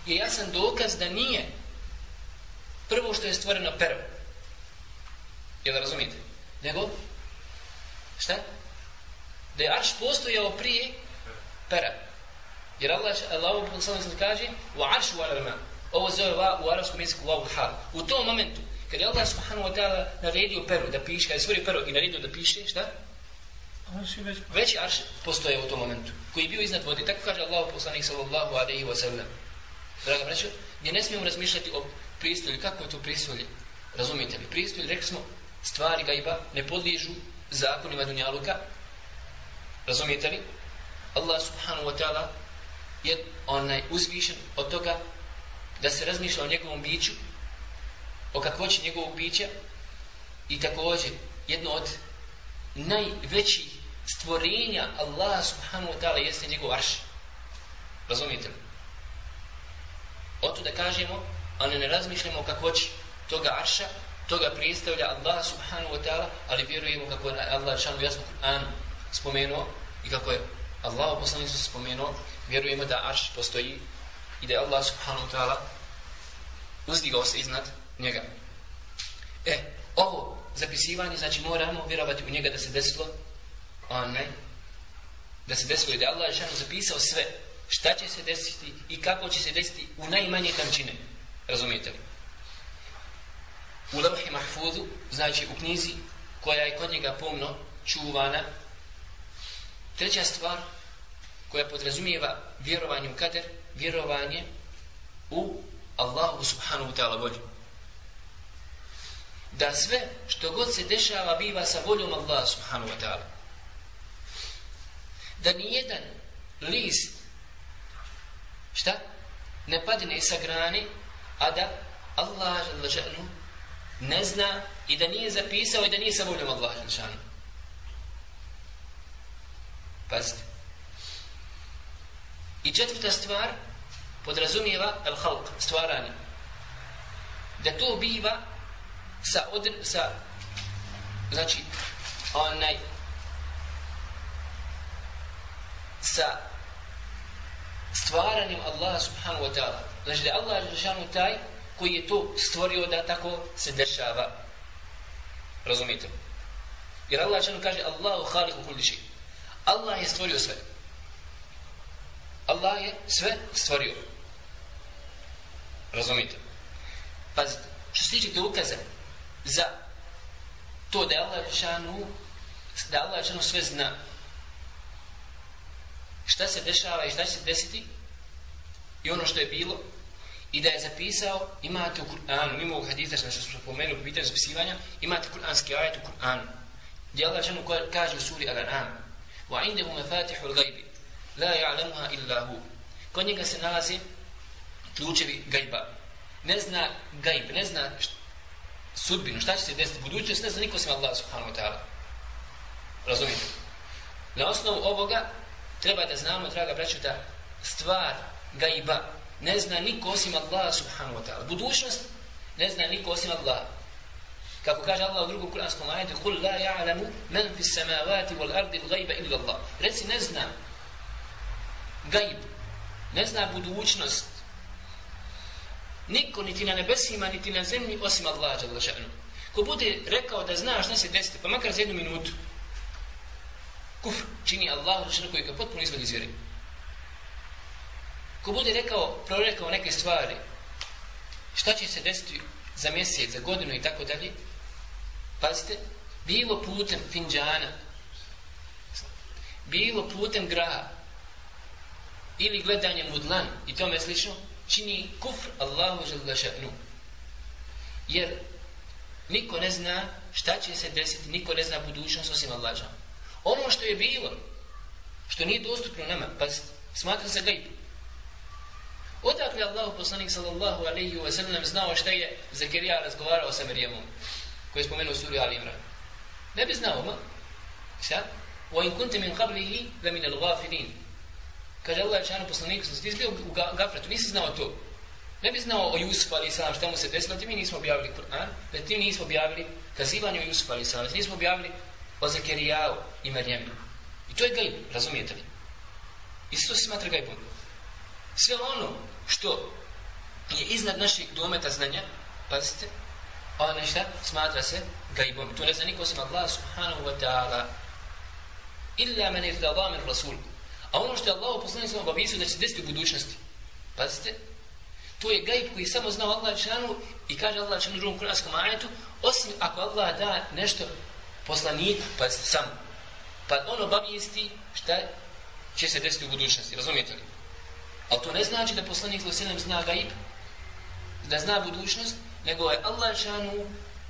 je jasan dokaz da nije prvo što je stvoreno pero. Jel razumite? Nego, šta? Da je arš postojao prije pera. Jer Allah, Allah sallam se kaže, u aršu u alarma. Ovo zove va, u arabskom jeziku u hal. U tom momentu, kad je Allah subhanahu wa ta'ala naredio peru da piše, kad je stvorio peru i naredio da piše, šta? Veći arš postoje u tom momentu, koji je bio iznad vode. Tako kaže Allah poslanik sallallahu alaihi wa sallam. Draga braćo, gdje ne smijemo razmišljati o pristolju, kako je to pristolje? Razumijete li? Pristup, rekli smo, stvari gajba ne podliježu zakonima dunjaluka. Razumijete li? Allah subhanahu wa ta'ala je onaj uzvišen od toga da se razmišlja o njegovom biću, o kakvoći njegovog bića i također jedno od najvećih stvorenja Allah subhanahu wa ta'ala jeste njegov arš. Razumijete li? Oto da kažemo, ali ne razmišljamo o kakvoći toga arša, toga predstavlja Allah subhanahu wa ta'ala, ali vjerujemo kako je Allah šanu jasno Kur'an spomenuo i kako je Allah poslanik se spomenuo, vjerujemo da arš postoji i da je Allah subhanahu wa ta'ala uzdigao se iznad njega. E, ovo zapisivanje, znači moramo vjerovati u njega da se desilo, a ne, da se desilo i da Allah šanu zapisao sve šta će se desiti i kako će se desiti u najmanje tančine. Razumijete li? U Lavhi mahfudu, znači u knjizi koja je kod njega pomno čuvana. Treća stvar koja podrazumijeva vjerovanje u kader, vjerovanje u Allahu subhanahu ta'ala volju. Da sve što god se dešava biva sa voljom Allaha subhanahu wa ta'ala. Da nijedan list šta? Ne padne sa grane, a da Allah ne zna i da nije zapisao i da nije sa voljom Allah želešanu. Pazite. I četvrta stvar podrazumijeva al-halq, stvaranje. Da to biva sa, odr, sa znači, onaj, sa stvaranjem Allaha subhanahu wa ta'ala. Znači da Allah je taj koji je to stvorio da tako se dešava. Razumite? Jer Allah je kaže Allahu khaliqu kulli shay. Allah je stvorio sve. Allah je sve stvorio. Razumite? Pazite, što se tiče dokaza za to da je Allah Žešanu da Allah Žešanu sve zna šta se dešava i šta će se desiti i ono što je bilo i da je zapisao imate u Kur'anu mimo ovog hadita što smo spomenuli po pitanju zapisivanja imate kur'anski ajet u Kur'anu gdje Allah ženu kaže u suri Al-An'am وعنده مفاتح الغيب لا يعلمها إلا هو kod njega se nalazi ključevi gajba ne zna gajb ne zna sudbinu šta će se desiti budućnost ne zna niko sem Allah subhanahu wa ta'ala. Razumijete? Na osnovu ovoga treba da znamo, draga braću, da stvar gajba ne zna niko osim Allah subhanahu wa ta'ala. Budućnost ne zna niko osim Allah. Kako kaže Allah u drugom kuranskom ajetu, la لَا men مَنْ فِي السَّمَاوَاتِ وَالْأَرْضِ الْغَيْبَ illa Allah. Reci, ne zna gajb, ne zna budućnost. Niko niti na nebesima, niti na zemlji, osim Allah, Đalašanu. Ko bude rekao da znaš šta se desiti, pa makar za jednu minutu, kufr čini Allah, Đalašanu, koji ga potpuno izvodi iz vjeri. Ko bude rekao, prorekao neke stvari, šta će se desiti za mjesec, za godinu i tako dalje, pazite, bilo putem finđana, bilo putem graha, ili gledanjem u dlan i tome slično, čini kufr Allahu žele še'nu. Jer niko ne zna šta će se desiti, niko ne zna budućnost osim Allaha ono što je bilo, što nije dostupno nama, pa smatra se gajb. Odakle Allahu poslanik sallallahu alaihi wa sallam znao šta je Zakirija razgovarao sa Marijemom, koji je spomenuo suri Ali Imran? Ne bi znao, ma? Sad? Wa in kunte min qablihi la min al-ghafilin. Kaže Allah čanu poslanik, ti izbio u gafretu, nisi znao to. Ne bi znao o Jusufu ali sam šta mu se desilo, ti mi nismo objavili Kur'an, da ti nismo objavili kazivanje o Jusufu ali sam, nismo objavili o Zakirijao i Marijemi. I to je gajb, razumijete li? Isto se smatra gajbom. Sve ono što je iznad naših dometa znanja, pazite, ono šta smatra se gajbom. To ne zna niko osim Allah subhanahu wa ta'ala. Illa men irtada min rasul. A ono što je Allah poslani samo obavisio da će se desiti u budućnosti. Pazite, to je gajb koji samo zna Allah šanu i kaže Allah šanu u drugom kuranskom ajetu, osim ako Allah da nešto poslanik, pa sam, pa on obavijesti šta će se desiti u budućnosti, razumijete li? Ali to ne znači da poslanik Lusinem zna gaib, da zna budućnost, nego je Allah šanu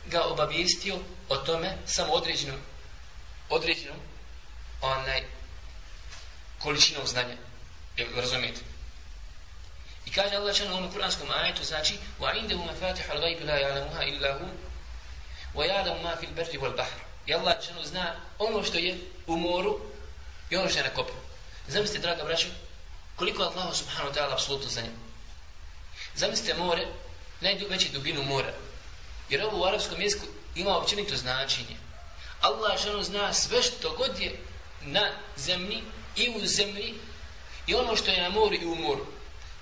ga obavijestio o tome samo određenom određenom onaj količinom znanja. Jel razumijete? I kaže Allah šanu u ovom kuranskom ajetu, znači وَعِنْدَهُ مَفَاتِحَ الْغَيْبِ لَا يَعْلَمُهَا إِلَّا هُ وَيَعْلَمُ مَا فِي الْبَرِّ وَالْبَحْرِ I Allah šanu zna ono što je u moru i ono što je na kopu. Zamislite, draga braću, koliko Allah subhanahu wa ta'ala apsolutno za njim. Zamislite more, najveći dubinu mora. Jer ovo u arapskom jeziku ima općenito značenje. Allah šanu zna sve što god je na zemlji i u zemlji i ono što je na moru i u moru.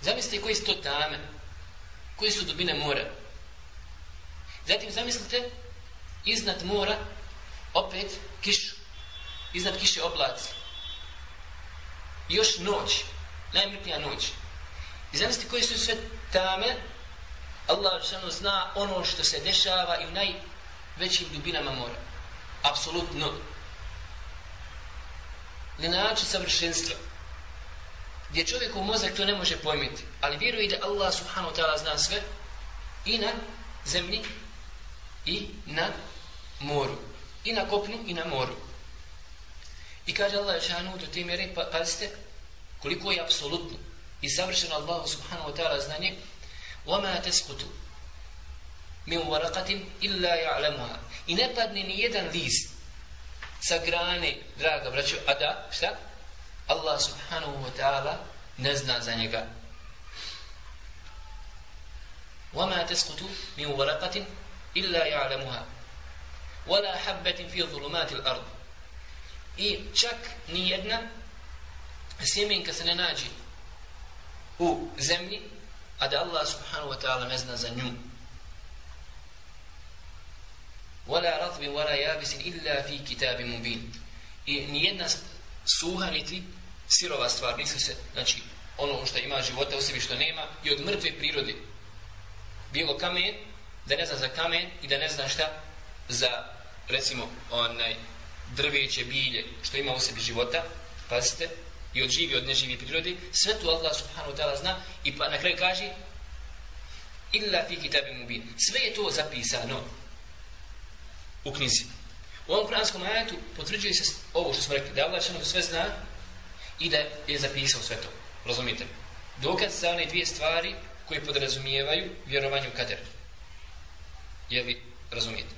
Zamislite koji su to tame, koji su dubine mora. Zatim zamislite iznad mora opet kišu, iznad kiše oblaci. I još noć, najmrtnija noć. I zamislite koji su sve tame, Allah šano zna ono što se dešava i u najvećim dubinama mora. Apsolutno. Ne način savršenstva gdje čovjek u mozak to ne može pojmiti, ali vjeruje da Allah subhanahu wa ta'ala zna sve i na zemlji i na moru. I na kopnu i na moru. I kaže Allah šanu do te mjere, pa, pazite, koliko je apsolutno i savršeno Allah subhanahu wa ta'ala znanje, وَمَا تَسْقُتُ مِنْ وَرَقَةٍ إِلَّا يَعْلَمُهَا I ne padne ni jedan list sa grane, draga braćo, a da, šta? Allah subhanahu wa ta'ala ne zna za njega. وَمَا تَسْقُتُ مِنْ وَرَقَةٍ إِلَّا يَعْلَمُهَا وَلَا حَبَّةٍ فِي ظُلُمَاتِ الْأَرْضِ I čak ni jedna sjemenka se ne nađe u zemlji, a da Allah subhanahu wa ta'ala ne zna za nju. وَلَا رَطْبٍ وَلَا يَابِسٍ إِلَّا فِي كِتَابٍ مُبِينٍ I nijedna suha niti sirova stvar, misli se, znači, ono što ima života u sebi što nema i od mrtve prirode. Bilo kamen, da ne zna za kamen i da ne zna šta za, recimo, onaj drveće, bilje, što ima u sebi života, pazite, i od živi, od neživi prirode, sve to Allah subhanahu wa ta'ala zna i pa na kraju kaže illa fi kitabi mubin. Sve je to zapisano u knjizi. U ovom kuranskom ajetu potvrđuje se ovo što smo rekli, da Allah sve zna i da je zapisao sve to. Razumite? Dokaz za one dvije stvari koje podrazumijevaju vjerovanju kader. Je li razumijete?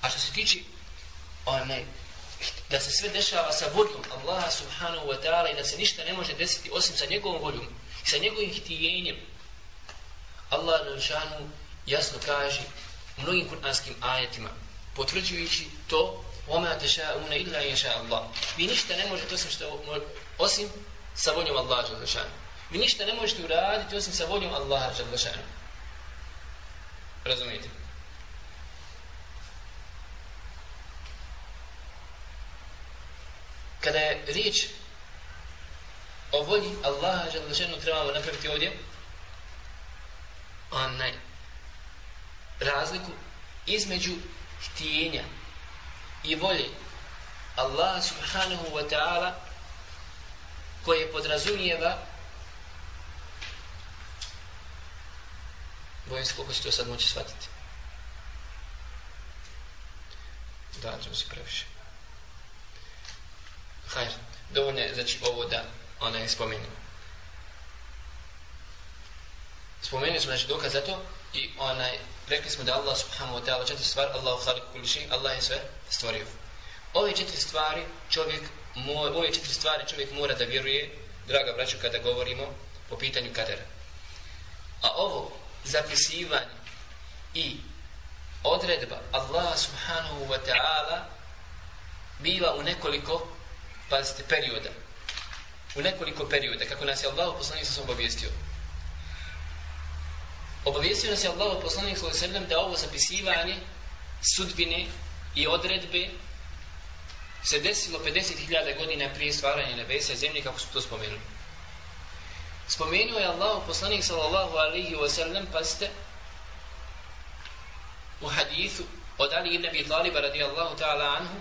A što se tiče onaj da se sve dešava sa voljom Allaha subhanahu wa ta'ala i da se ništa ne može desiti osim sa njegovom voljom i sa njegovim htijenjem, Allah Nalšanu jasno kaže u mnogim kuranskim ajetima potvrđujući to وَمَا تَشَاءُونَ إِلَّا يَشَاءَ اللَّهُ Vi ništa ne možete osim, što, osim sa voljom Allaha Đalešanu. Vi ništa ne možete uraditi osim sa voljom Allaha Đalešanu. Razumijete? Kada je riječ o volji Allaha Želešenu trebamo napraviti ovdje onaj razliku između htijenja i volje Allah subhanahu wa ta'ala koje podrazumijeva bojim se koliko će to sad moći shvatiti. Da, ćemo se previše hajr, dovoljno je znači ovo da ona je spomenuli smo znači dokaz za to i onaj rekli smo da Allah subhanahu wa ta'ala četiri stvari Allahu khaliq kulli shay Allah je sve stvorio. Ove četiri stvari čovjek mora, ove četiri stvari čovjek mora da vjeruje draga braćo kada govorimo po pitanju kadera. A ovo zapisivanje i odredba Allah subhanahu wa ta'ala biva u nekoliko pazite perioda u nekoliko perioda kako nas je Allah poslanik sa obavijestio obavijestio nas je Allah poslanik sallallahu da ovo zapisivanje sudbine i odredbe se desilo 50.000 godina prije stvaranja nebesa i zemlje kako su to spomenuli. Spomenuo je Allah poslanik sallallahu alaihi wa sallam pazite, u hadithu od Ali ibn Abi Taliba radijallahu ta'ala anhu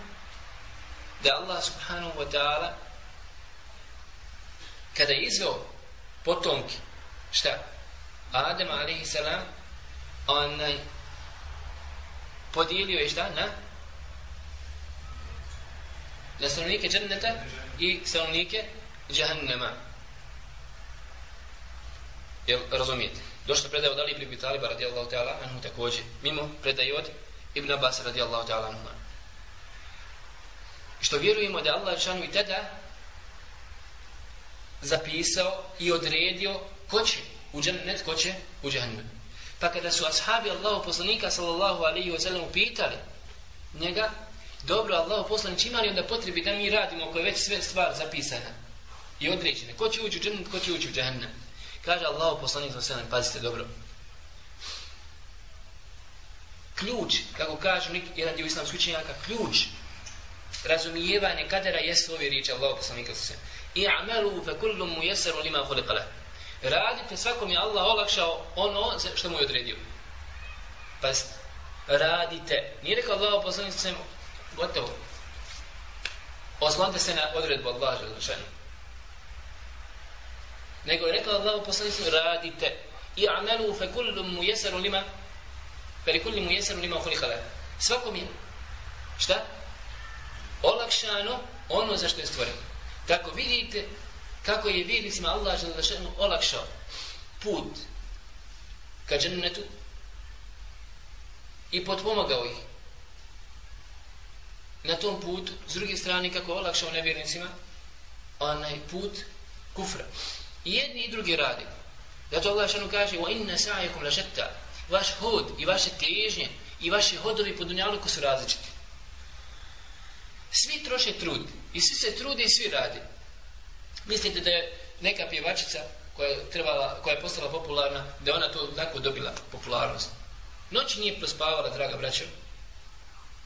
da Allah subhanahu wa ta'ala kada je izveo potomke, šta? Adem alaihi salam onaj podijelio je šta? Na? Na stanovnike dženneta i stanovnike džahannama. Jel razumijete? Došla predaja od Ali ibn Taliba radijallahu ta'ala anhu također. Mimo predaje od Ibn Abbas radijallahu ta'ala anhu. Što vjerujemo da Allah šanu i tada zapisao i odredio ko će u džennet, ko će u džahannam. Pa kada su ashabi Allahu poslanika sallallahu alaihi wa sallam pitali njega, dobro Allahu poslanić ima li onda potrebi da mi radimo koje već sve stvar zapisana i određene. Ko će ući u džennet, ko će ući u džahannam. Kaže Allahu poslanik sallallahu alaihi wa sallam, pazite dobro. Ključ, kako kažu jedan dio islamskih učenjaka, ključ razumijevanje kadera jesu ove riječi Allahu poslanika sallallahu I amalu fa kullu muyassaru lima khuliqa lahu radite, svakom je Allah olakšao ono što mu je odredio. Pa radite. Nije rekao Allah poslanik sam gotovo. Oslonite se na odredbu Allaha želešenu. Nego je rekao Allah poslanik radite. I amelu fa kullu mu lima fa kullu mu lima khuliqa uhulihala. Svakom je. Šta? Olakšano ono za što je stvoreno. Tako vidite, kako je vjernicima Allah Želešanu olakšao put ka džennetu i potpomagao ih na tom putu, s druge strane kako olakšao nevjernicima onaj put kufra. I jedni i drugi radi. Zato Allah šanu kaže wa inna sa'ayakum la shatta. Vaš hod i vaše težnje i vaše hodovi po dunjaluku su različiti. Svi troše trud i svi se trude i svi radi. Mislite da je neka pjevačica koja je, trebala, koja je postala popularna, da ona to tako dobila popularnost. Noć nije prospavala, draga braća,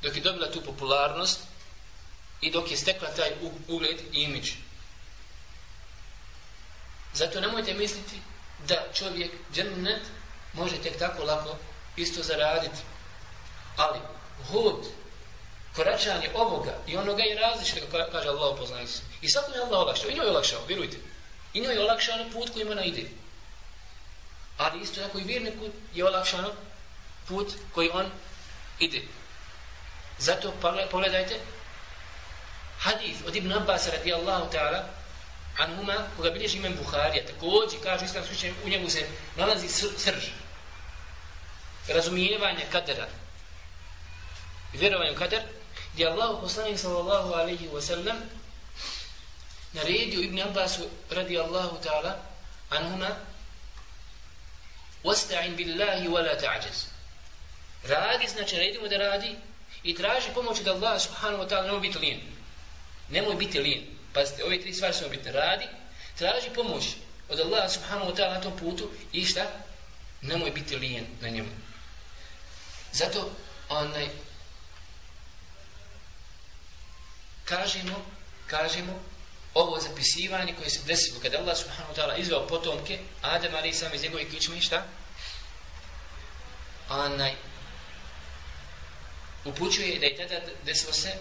dok je dobila tu popularnost i dok je stekla taj ugled i imidž. Zato nemojte misliti da čovjek džennet može tek tako lako isto zaraditi. Ali hod koračanje ovoga i onoga je različito, kako kaže Allah upoznaje se. I svako je Allah olakšao, i njoj je olakšao, vjerujte. I njoj je olakšao put kojim ona ide. Ali isto tako i vjerniku je olakšano put koji on ide. Zato pogledajte hadith od Ibn Abbas radijallahu ta'ala anhuma koga bilježi imam Bukhari također kaže islam slučaj u njemu se nalazi srž razumijevanje kadera i vjerovanje u kader gdje Allah poslanik sallallahu alaihi wa sallam naredio Ibn Abbasu radi Allahu ta'ala anhuma wasta'in billahi wa la ta'jaz. Radi znači naredimo da radi i traži pomoć od Allaha subhanahu wa ta'ala nemoj biti lijen. Nemoj biti lijen. Pazite ove tri stvari su bitne. Radi traži pomoć od Allaha subhanahu wa ta'ala na tom putu i šta? Nemoj biti lijen na njemu. Zato onaj kažemo, kažemo ovo zapisivanje koje se desilo kada Allah subhanahu wa ta'ala izveo potomke Adem ali sam iz njegovih kičmi šta? Anaj upućuje da je tada desilo se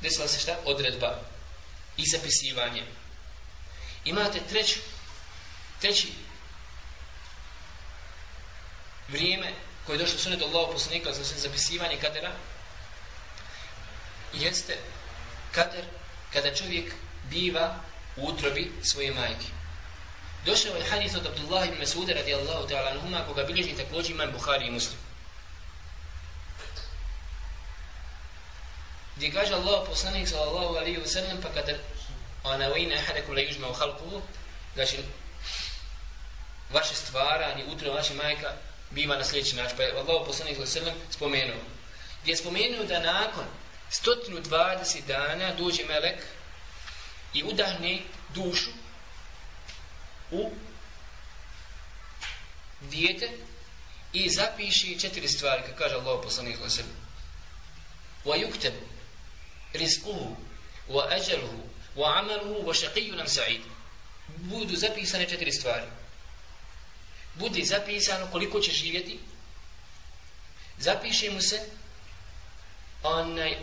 desila se šta? Odredba i zapisivanje. Imate treću treći vrijeme koje je došlo sunet Allahu poslanika za zapisivanje kadera jeste kader kada čovjek biva u utrobi svoje majke. Došao je hadis od Abdullah ibn Masuda radijallahu ta'ala anhuma koga bilježi također imam Bukhari i Muslim. Gdje kaže Allah poslanik sallallahu alaihi wa sallam pa kada ona vajna ahadakum la yužma u halkuhu znači vaše stvaranje, utro vaše majka biva na sljedeći način. Pa je Allah poslanik sallallahu alaihi wa sallam spomenuo. Gdje je spomenuo da nakon 120 dana dođe melek i udahne dušu u dijete i zapiši četiri stvari, kako kaže Allah poslanih wa sebi. Wa yukteb rizquhu wa ajaluhu wa amaluhu wa shaqiyyu nam sa'id. Budu zapisane četiri stvari. Budi zapisano koliko će živjeti. Zapiše mu se onaj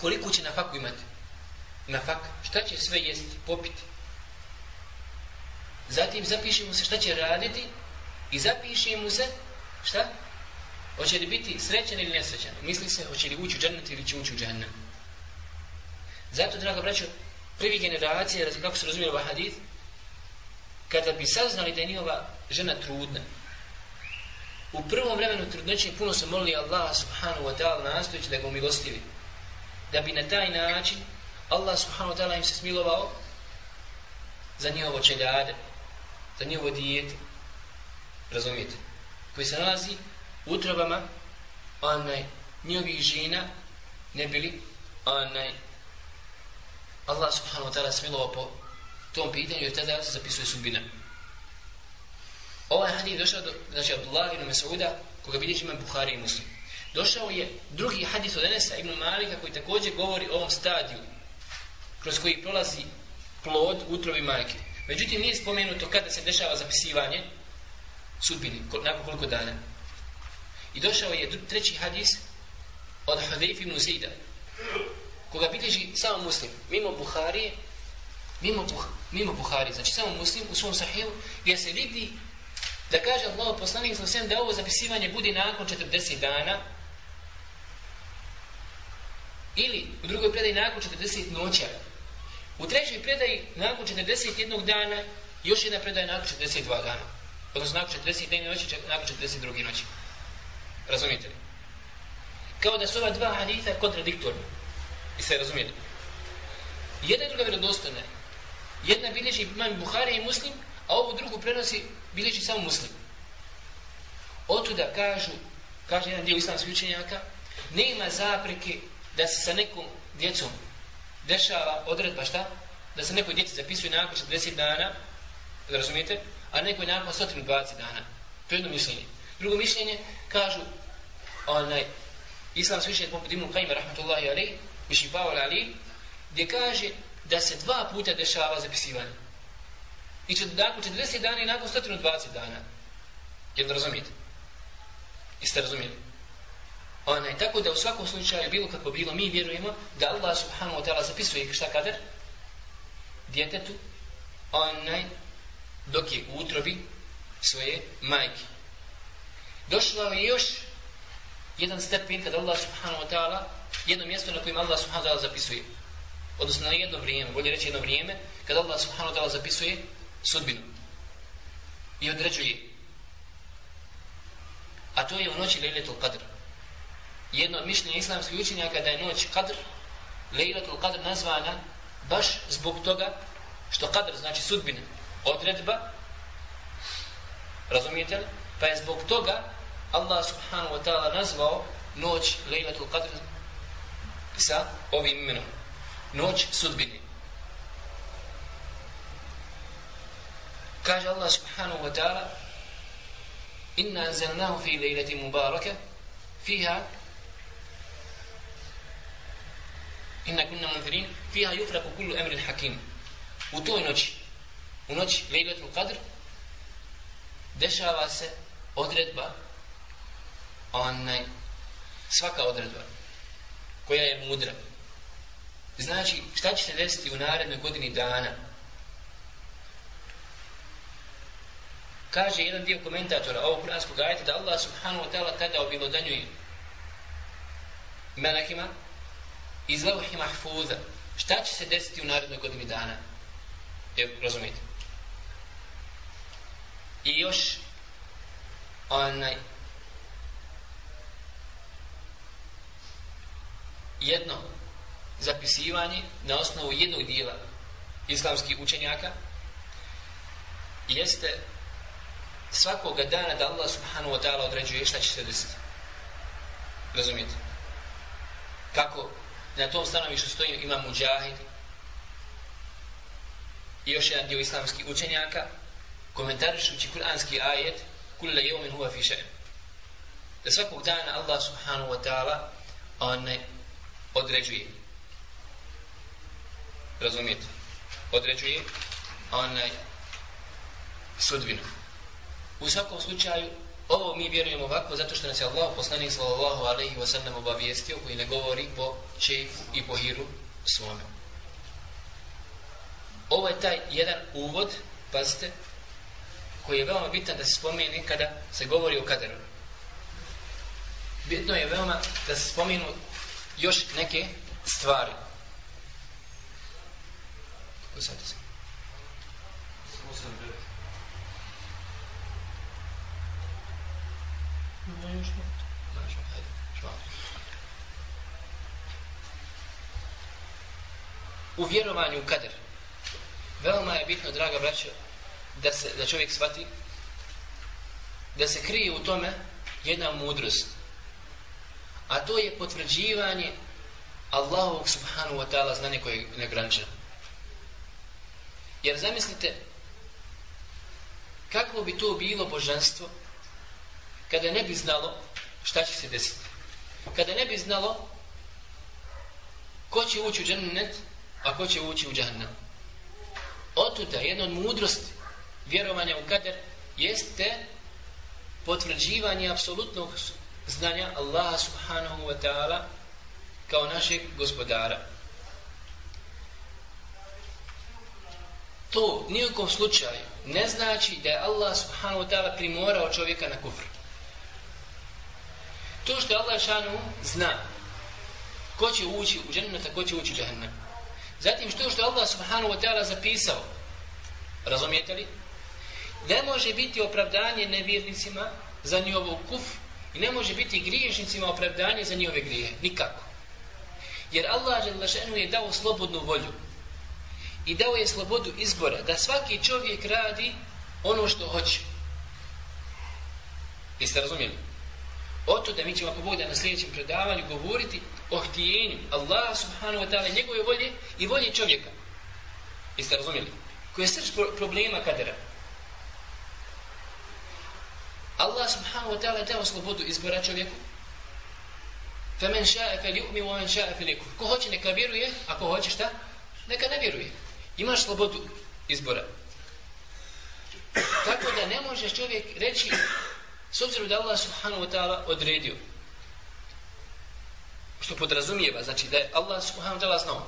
koliko će na faku imati na fak, šta će sve jesti, popiti. Zatim zapiši mu se šta će raditi i zapiši mu se šta? Hoće li biti srećan ili nesrećan? Misli se, hoće li ući u džennet ili će ući u džennet. Zato, draga braćo, prvi generacije, kako se razumije ovaj hadith, kada bi saznali da je njihova žena trudna, u prvom vremenu trudnoće puno se molili Allah subhanahu wa ta'ala nastojići da ga umilostivi. Da bi na taj način Allah subhanahu wa ta'ala im se smilovao za njihovo čeljade, za njihovo dijete. Razumijete? Koji se nalazi u utrobama onaj, njihovih žena ne bili onaj, Allah subhanahu wa ta'ala smilovao po tom pitanju i tada se zapisuje sudbina. Ovaj hadith došao do, znači, Abdullah ibn Mas'uda, koga vidiš ima Bukhari i Muslim. Došao je drugi hadis od Enesa ibn Malika koji također govori o ovom stadiju kroz koji prolazi plod utrovi majke. Međutim, nije spomenuto kada se dešava zapisivanje sudbini, nakon koliko dana. I došao je treći hadis od Hudayf ibn Zida, koga bilježi samo muslim, mimo Buharije, mimo, Buh, mimo Buharije, znači samo muslim u svom sahilu, gdje se vidi da kaže Allah poslanik sa svem da ovo zapisivanje bude nakon 40 dana ili u drugoj predaji nakon 40 noća. U trećoj predaji nakon 41 dana još jedna predaja nakon 42 dana. Odnosno nakon 41 noći, nakon 42 noći. Razumijete li? Kao da su ova dva haditha kontradiktorni. I se razumijete? Jedna je druga vjerodostojna. Jedna bilježi imam Buhari i Muslim, a ovu drugu prenosi bilježi samo muslim. Otuda kažu, kaže jedan dio islamskih učenjaka, nema zapreke da se sa nekom djecom dešava odredba šta? Da se nekoj djeci zapisuje nakon 40 dana, razumijete, a nekoj nakon 120 dana. To je jedno mišljenje. Drugo mišljenje, kažu, onaj, islamski učenjak poput Ibn Qajma, rahmatullahi alaih, Mišifao ali, gdje kaže da se dva puta dešava zapisivanje. I će nakon 40 dana i nakon 120 dana. Jel da razumijete? Jeste razumijeli? Onaj, tako da u svakom slučaju, bilo kako bilo, mi vjerujemo da Allah subhanahu wa ta'ala zapisuje šta kader? Djetetu, onaj, dok je u utrobi svoje majke. Došlo je još jedan stepen kada Allah subhanahu wa ta'ala jedno mjesto na kojem Allah subhanahu wa ta'ala zapisuje. Odnosno na jedno vrijeme, bolje reći jedno vrijeme, kada Allah subhanahu wa ta'ala zapisuje sudbinu i određuje a to je u noći Lejletul Qadr jedno od mišljenja islamskih učenjaka da je noć Qadr Lejlatul Qadr nazvana baš zbog toga što Qadr znači sudbina odredba razumijete li? pa je zbog toga Allah subhanahu wa ta'ala nazvao noć Lejlatul Qadr sa ovim imenom noć sudbine kaže Allah subhanahu wa ta'ala inna anzalnahu fi lejlati mubaraka fiha inna kunna munzirin fiha yufraku kullu emrin hakim. U toj noći u noći Lejletul qadr dešava se odredba onaj svaka odredba koja je mudra. Znači šta će se desiti u narednoj godini dana? Kaže jedan dio komentatora ovog kuranskog ajeta da Allah subhanahu wa ta'ala tada obilodanjuje melekima iz levhi mahfuza šta će se desiti u narednoj godini dana je, razumijete i još onaj jedno zapisivanje na osnovu jednog dijela islamskih učenjaka jeste svakoga dana da Allah subhanahu wa ta'ala određuje šta će se desiti. Razumijete? Kako na tom stanovištu stoji ima muđahid i još jedan dio islamskih učenjaka komentarišući kuranski ajet kulle jeumin huva fi še'em. Da svakog dana Allah subhanahu wa ta'ala on određuje. Razumijete? Određuje onaj sudbinu. U svakom slučaju, ovo mi vjerujemo ovako zato što nas je Allah poslanik sallallahu alaihi wa sallam obavijestio koji ne govori po čefu i po hiru svome. Ovo je taj jedan uvod, pazite, koji je veoma bitan da se spomeni kada se govori o kaderu. bitno je veoma da se spominu još neke stvari. Kako sad sam? Samo sam bio. Ne, još ne. Mašo, hajde, švala. U vjerovanju u kader. Veoma je bitno, draga braća, da, se, da čovjek shvati da se krije u tome jedna mudrost. A to je potvrđivanje Allahovog subhanahu wa ta'ala znanje koje je negraničeno. Jer zamislite kako bi to bilo božanstvo kada ne bi znalo šta će se desiti. Kada ne bi znalo ko će ući u džennet, a ko će ući u džahnem. Otuda jedna od mudrosti vjerovanja u kader jeste potvrđivanje apsolutnog znanja Allaha subhanahu wa ta'ala kao našeg gospodara. To nijekom slučaju ne znači da je Allah subhanahu wa ta'ala primorao čovjeka na kufr. To što Allah šanu zna ko će ući u džennet, a ko će ući u džahnem. Zatim što što Allah subhanahu wa ta'ala zapisao, razumijete li? Ne može biti opravdanje nevjernicima za njihovu kuf i ne može biti griješnicima opravdanje za njihove grije. Nikako. Jer Allah je dao slobodnu volju i dao je slobodu izbora da svaki čovjek radi ono što hoće. Jeste razumijeli? Oto da mi ćemo ako Bog da na sljedećem predavanju govoriti o htijenju Allah subhanahu wa ta'ala njegove volje i volje čovjeka. Jeste razumjeli? Koje je srč problema kadera. Allah subhanahu wa ta'ala dao slobodu izbora čovjeku. Femen ša'a fel yu'mi wa men ša'a fel. Ko hoće neka vjeruje, a ko hoće šta? Neka ne vjeruje. Imaš slobodu izbora. Tako da ne može čovjek reći s obzirom da Allah subhanahu wa ta'ala odredio što podrazumijeva, znači da je Allah subhanahu wa ta'ala znao.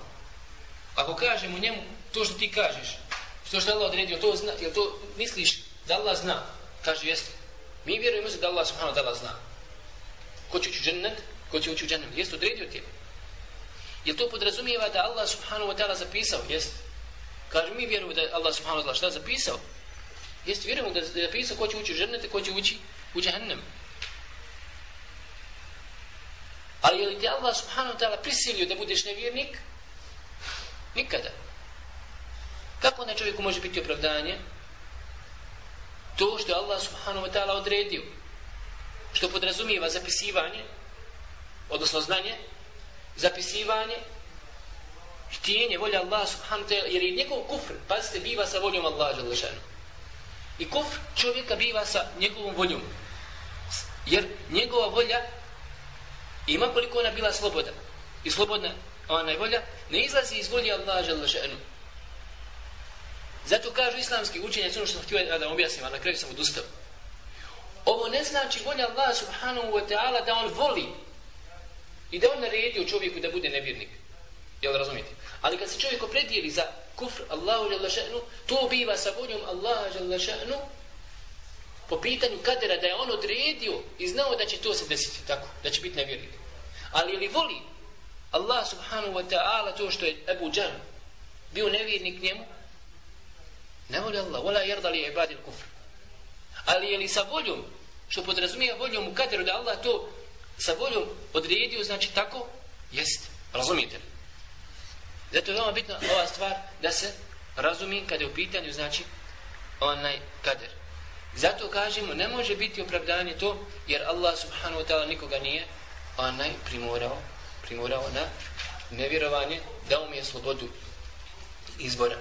Ako kažemo njemu to što ti kažeš, što što Allah odredio, to zna, jel to misliš da Allah zna? Kaže, jeste. Mi vjerujemo da Allah subhanahu wa ta'ala zna. Ko će ući u džennet, ko će ući u džennet. Jeste odredio ti. Jel to podrazumijeva da Allah subhanahu wa ta'ala zapisao? Jeste. Kaže, mi vjerujemo da Allah subhanahu wa ta'ala šta zapisao? Jeste, vjerujemo da je zapisao ko će ući u džennet, ko će ući u džennem. Ali je li te Allah subhanahu wa ta'ala prisilio da budeš nevjernik? Nikada. Kako na čovjeku može biti opravdanje? To što je Allah subhanahu wa ta'ala odredio. Što podrazumijeva zapisivanje, odnosno znanje, zapisivanje, htijenje volja Allah subhanahu wa ta'ala, jer je njegov kufr, pazite, biva sa voljom Allah želešanu. I kufr čovjeka biva sa njegovom voljom. Jer njegova volja ima koliko ona bila sloboda. I slobodna ona volja ne izlazi iz volje Allah Želešenu. Zato kažu islamski učenjaci, ono što sam htio da objasnim, a na kraju sam odustao. Ovo ne znači volja Allah subhanahu wa ta'ala da on voli i da on naredi u čovjeku da bude nevjernik. Jel razumijete? Ali kad se čovjek opredijeli za kufr Allahu Želešenu, to biva sa voljom Allaha Želešenu po pitanju kadera da je on odredio i znao da će to se desiti tako, da će biti nevjernik. Ali li voli Allah subhanahu wa ta'ala to što je Ebu Džan bio nevjernik njemu, Ne voli Allah, vola jerda li ibadil kufr. Ali je li sa voljom, što podrazumije voljom u kaderu da Allah to sa voljom odredio, znači tako? Jest, razumijete li? Zato je veoma bitna ova stvar da se razumije kada je u pitanju, znači, onaj kader. Zato kažemo, ne može biti opravdanje to, jer Allah subhanahu wa ta'ala nikoga nije onaj primorao, primorao na nevjerovanje, dao mi je slobodu izbora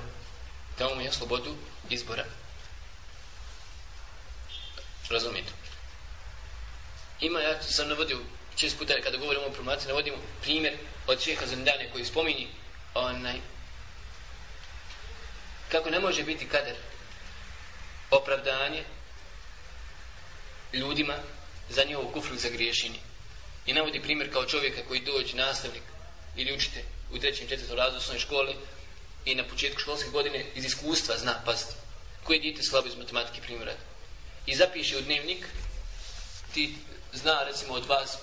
dao mu je slobodu izbora. Razumijete? Ima, ja sam navodio čest puta kada govorimo o promociji, navodimo primjer od šeha Zendane koji spominji onaj kako ne može biti kader opravdanje ljudima za njihov kufru za griješenje. I navodi primjer kao čovjeka koji dođe nastavnik ili učite u trećem, četvrtom razredu osnovne škole i na početku školske godine iz iskustva zna, pazite, koje dijete slabo iz matematike primjera. I zapiše u dnevnik, ti zna recimo od vas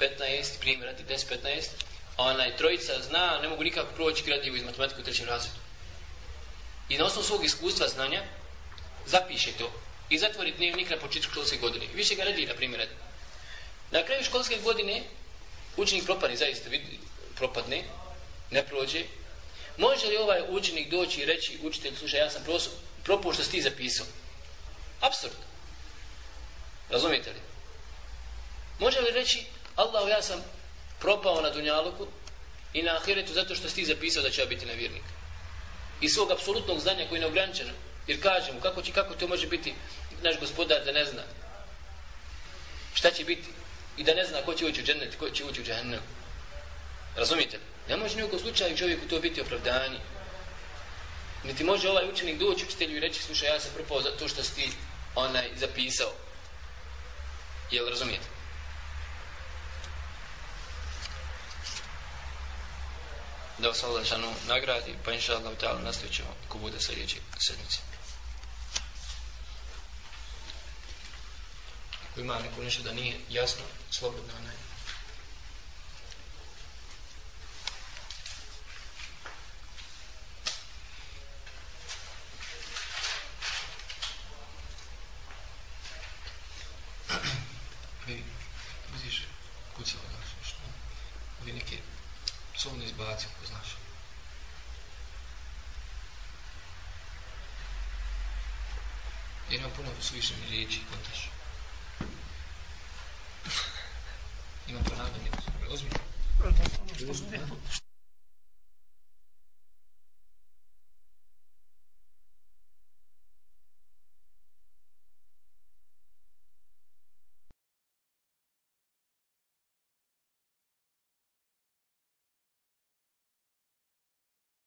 15, primjera, ti 10, 15, a onaj trojica zna, ne mogu nikako proći gradivo iz matematike u trećem razredu. I na osnovu svog iskustva znanja, zapiše to i zatvori dnevnik na početku školske godine. Više ga radi, na primjer. Na kraju školske godine učenik propadne, zaista vidi, propadne, ne prođe. Može li ovaj učenik doći i reći, učitelj, slušaj, ja sam propao što si ti zapisao? Absurd. Razumijete li? Može li reći, Allah, ja sam propao na Dunjaluku i na Ahiretu zato što si ti zapisao da će ja biti nevjernik? Iz svog apsolutnog znanja koji je neograničeno. Jer kažemo, kako, će, kako to može biti naš gospodar da ne zna? Šta će biti? I da ne zna ko će ući u džennet, ko će ući u džennet. Razumite li? Ne može nijekom slučaju čovjeku to biti opravdanje. Niti može ovaj učenik doći učitelju i reći, slušaj, ja sam propao za to što si ti onaj zapisao. Jel razumijete? Da vas Allah šanu nagradi, pa inša Allah ta'ala nastavit ćemo ko bude sljedeće sedmice. Ima neko nešto da nije jasno, slobodno onaj.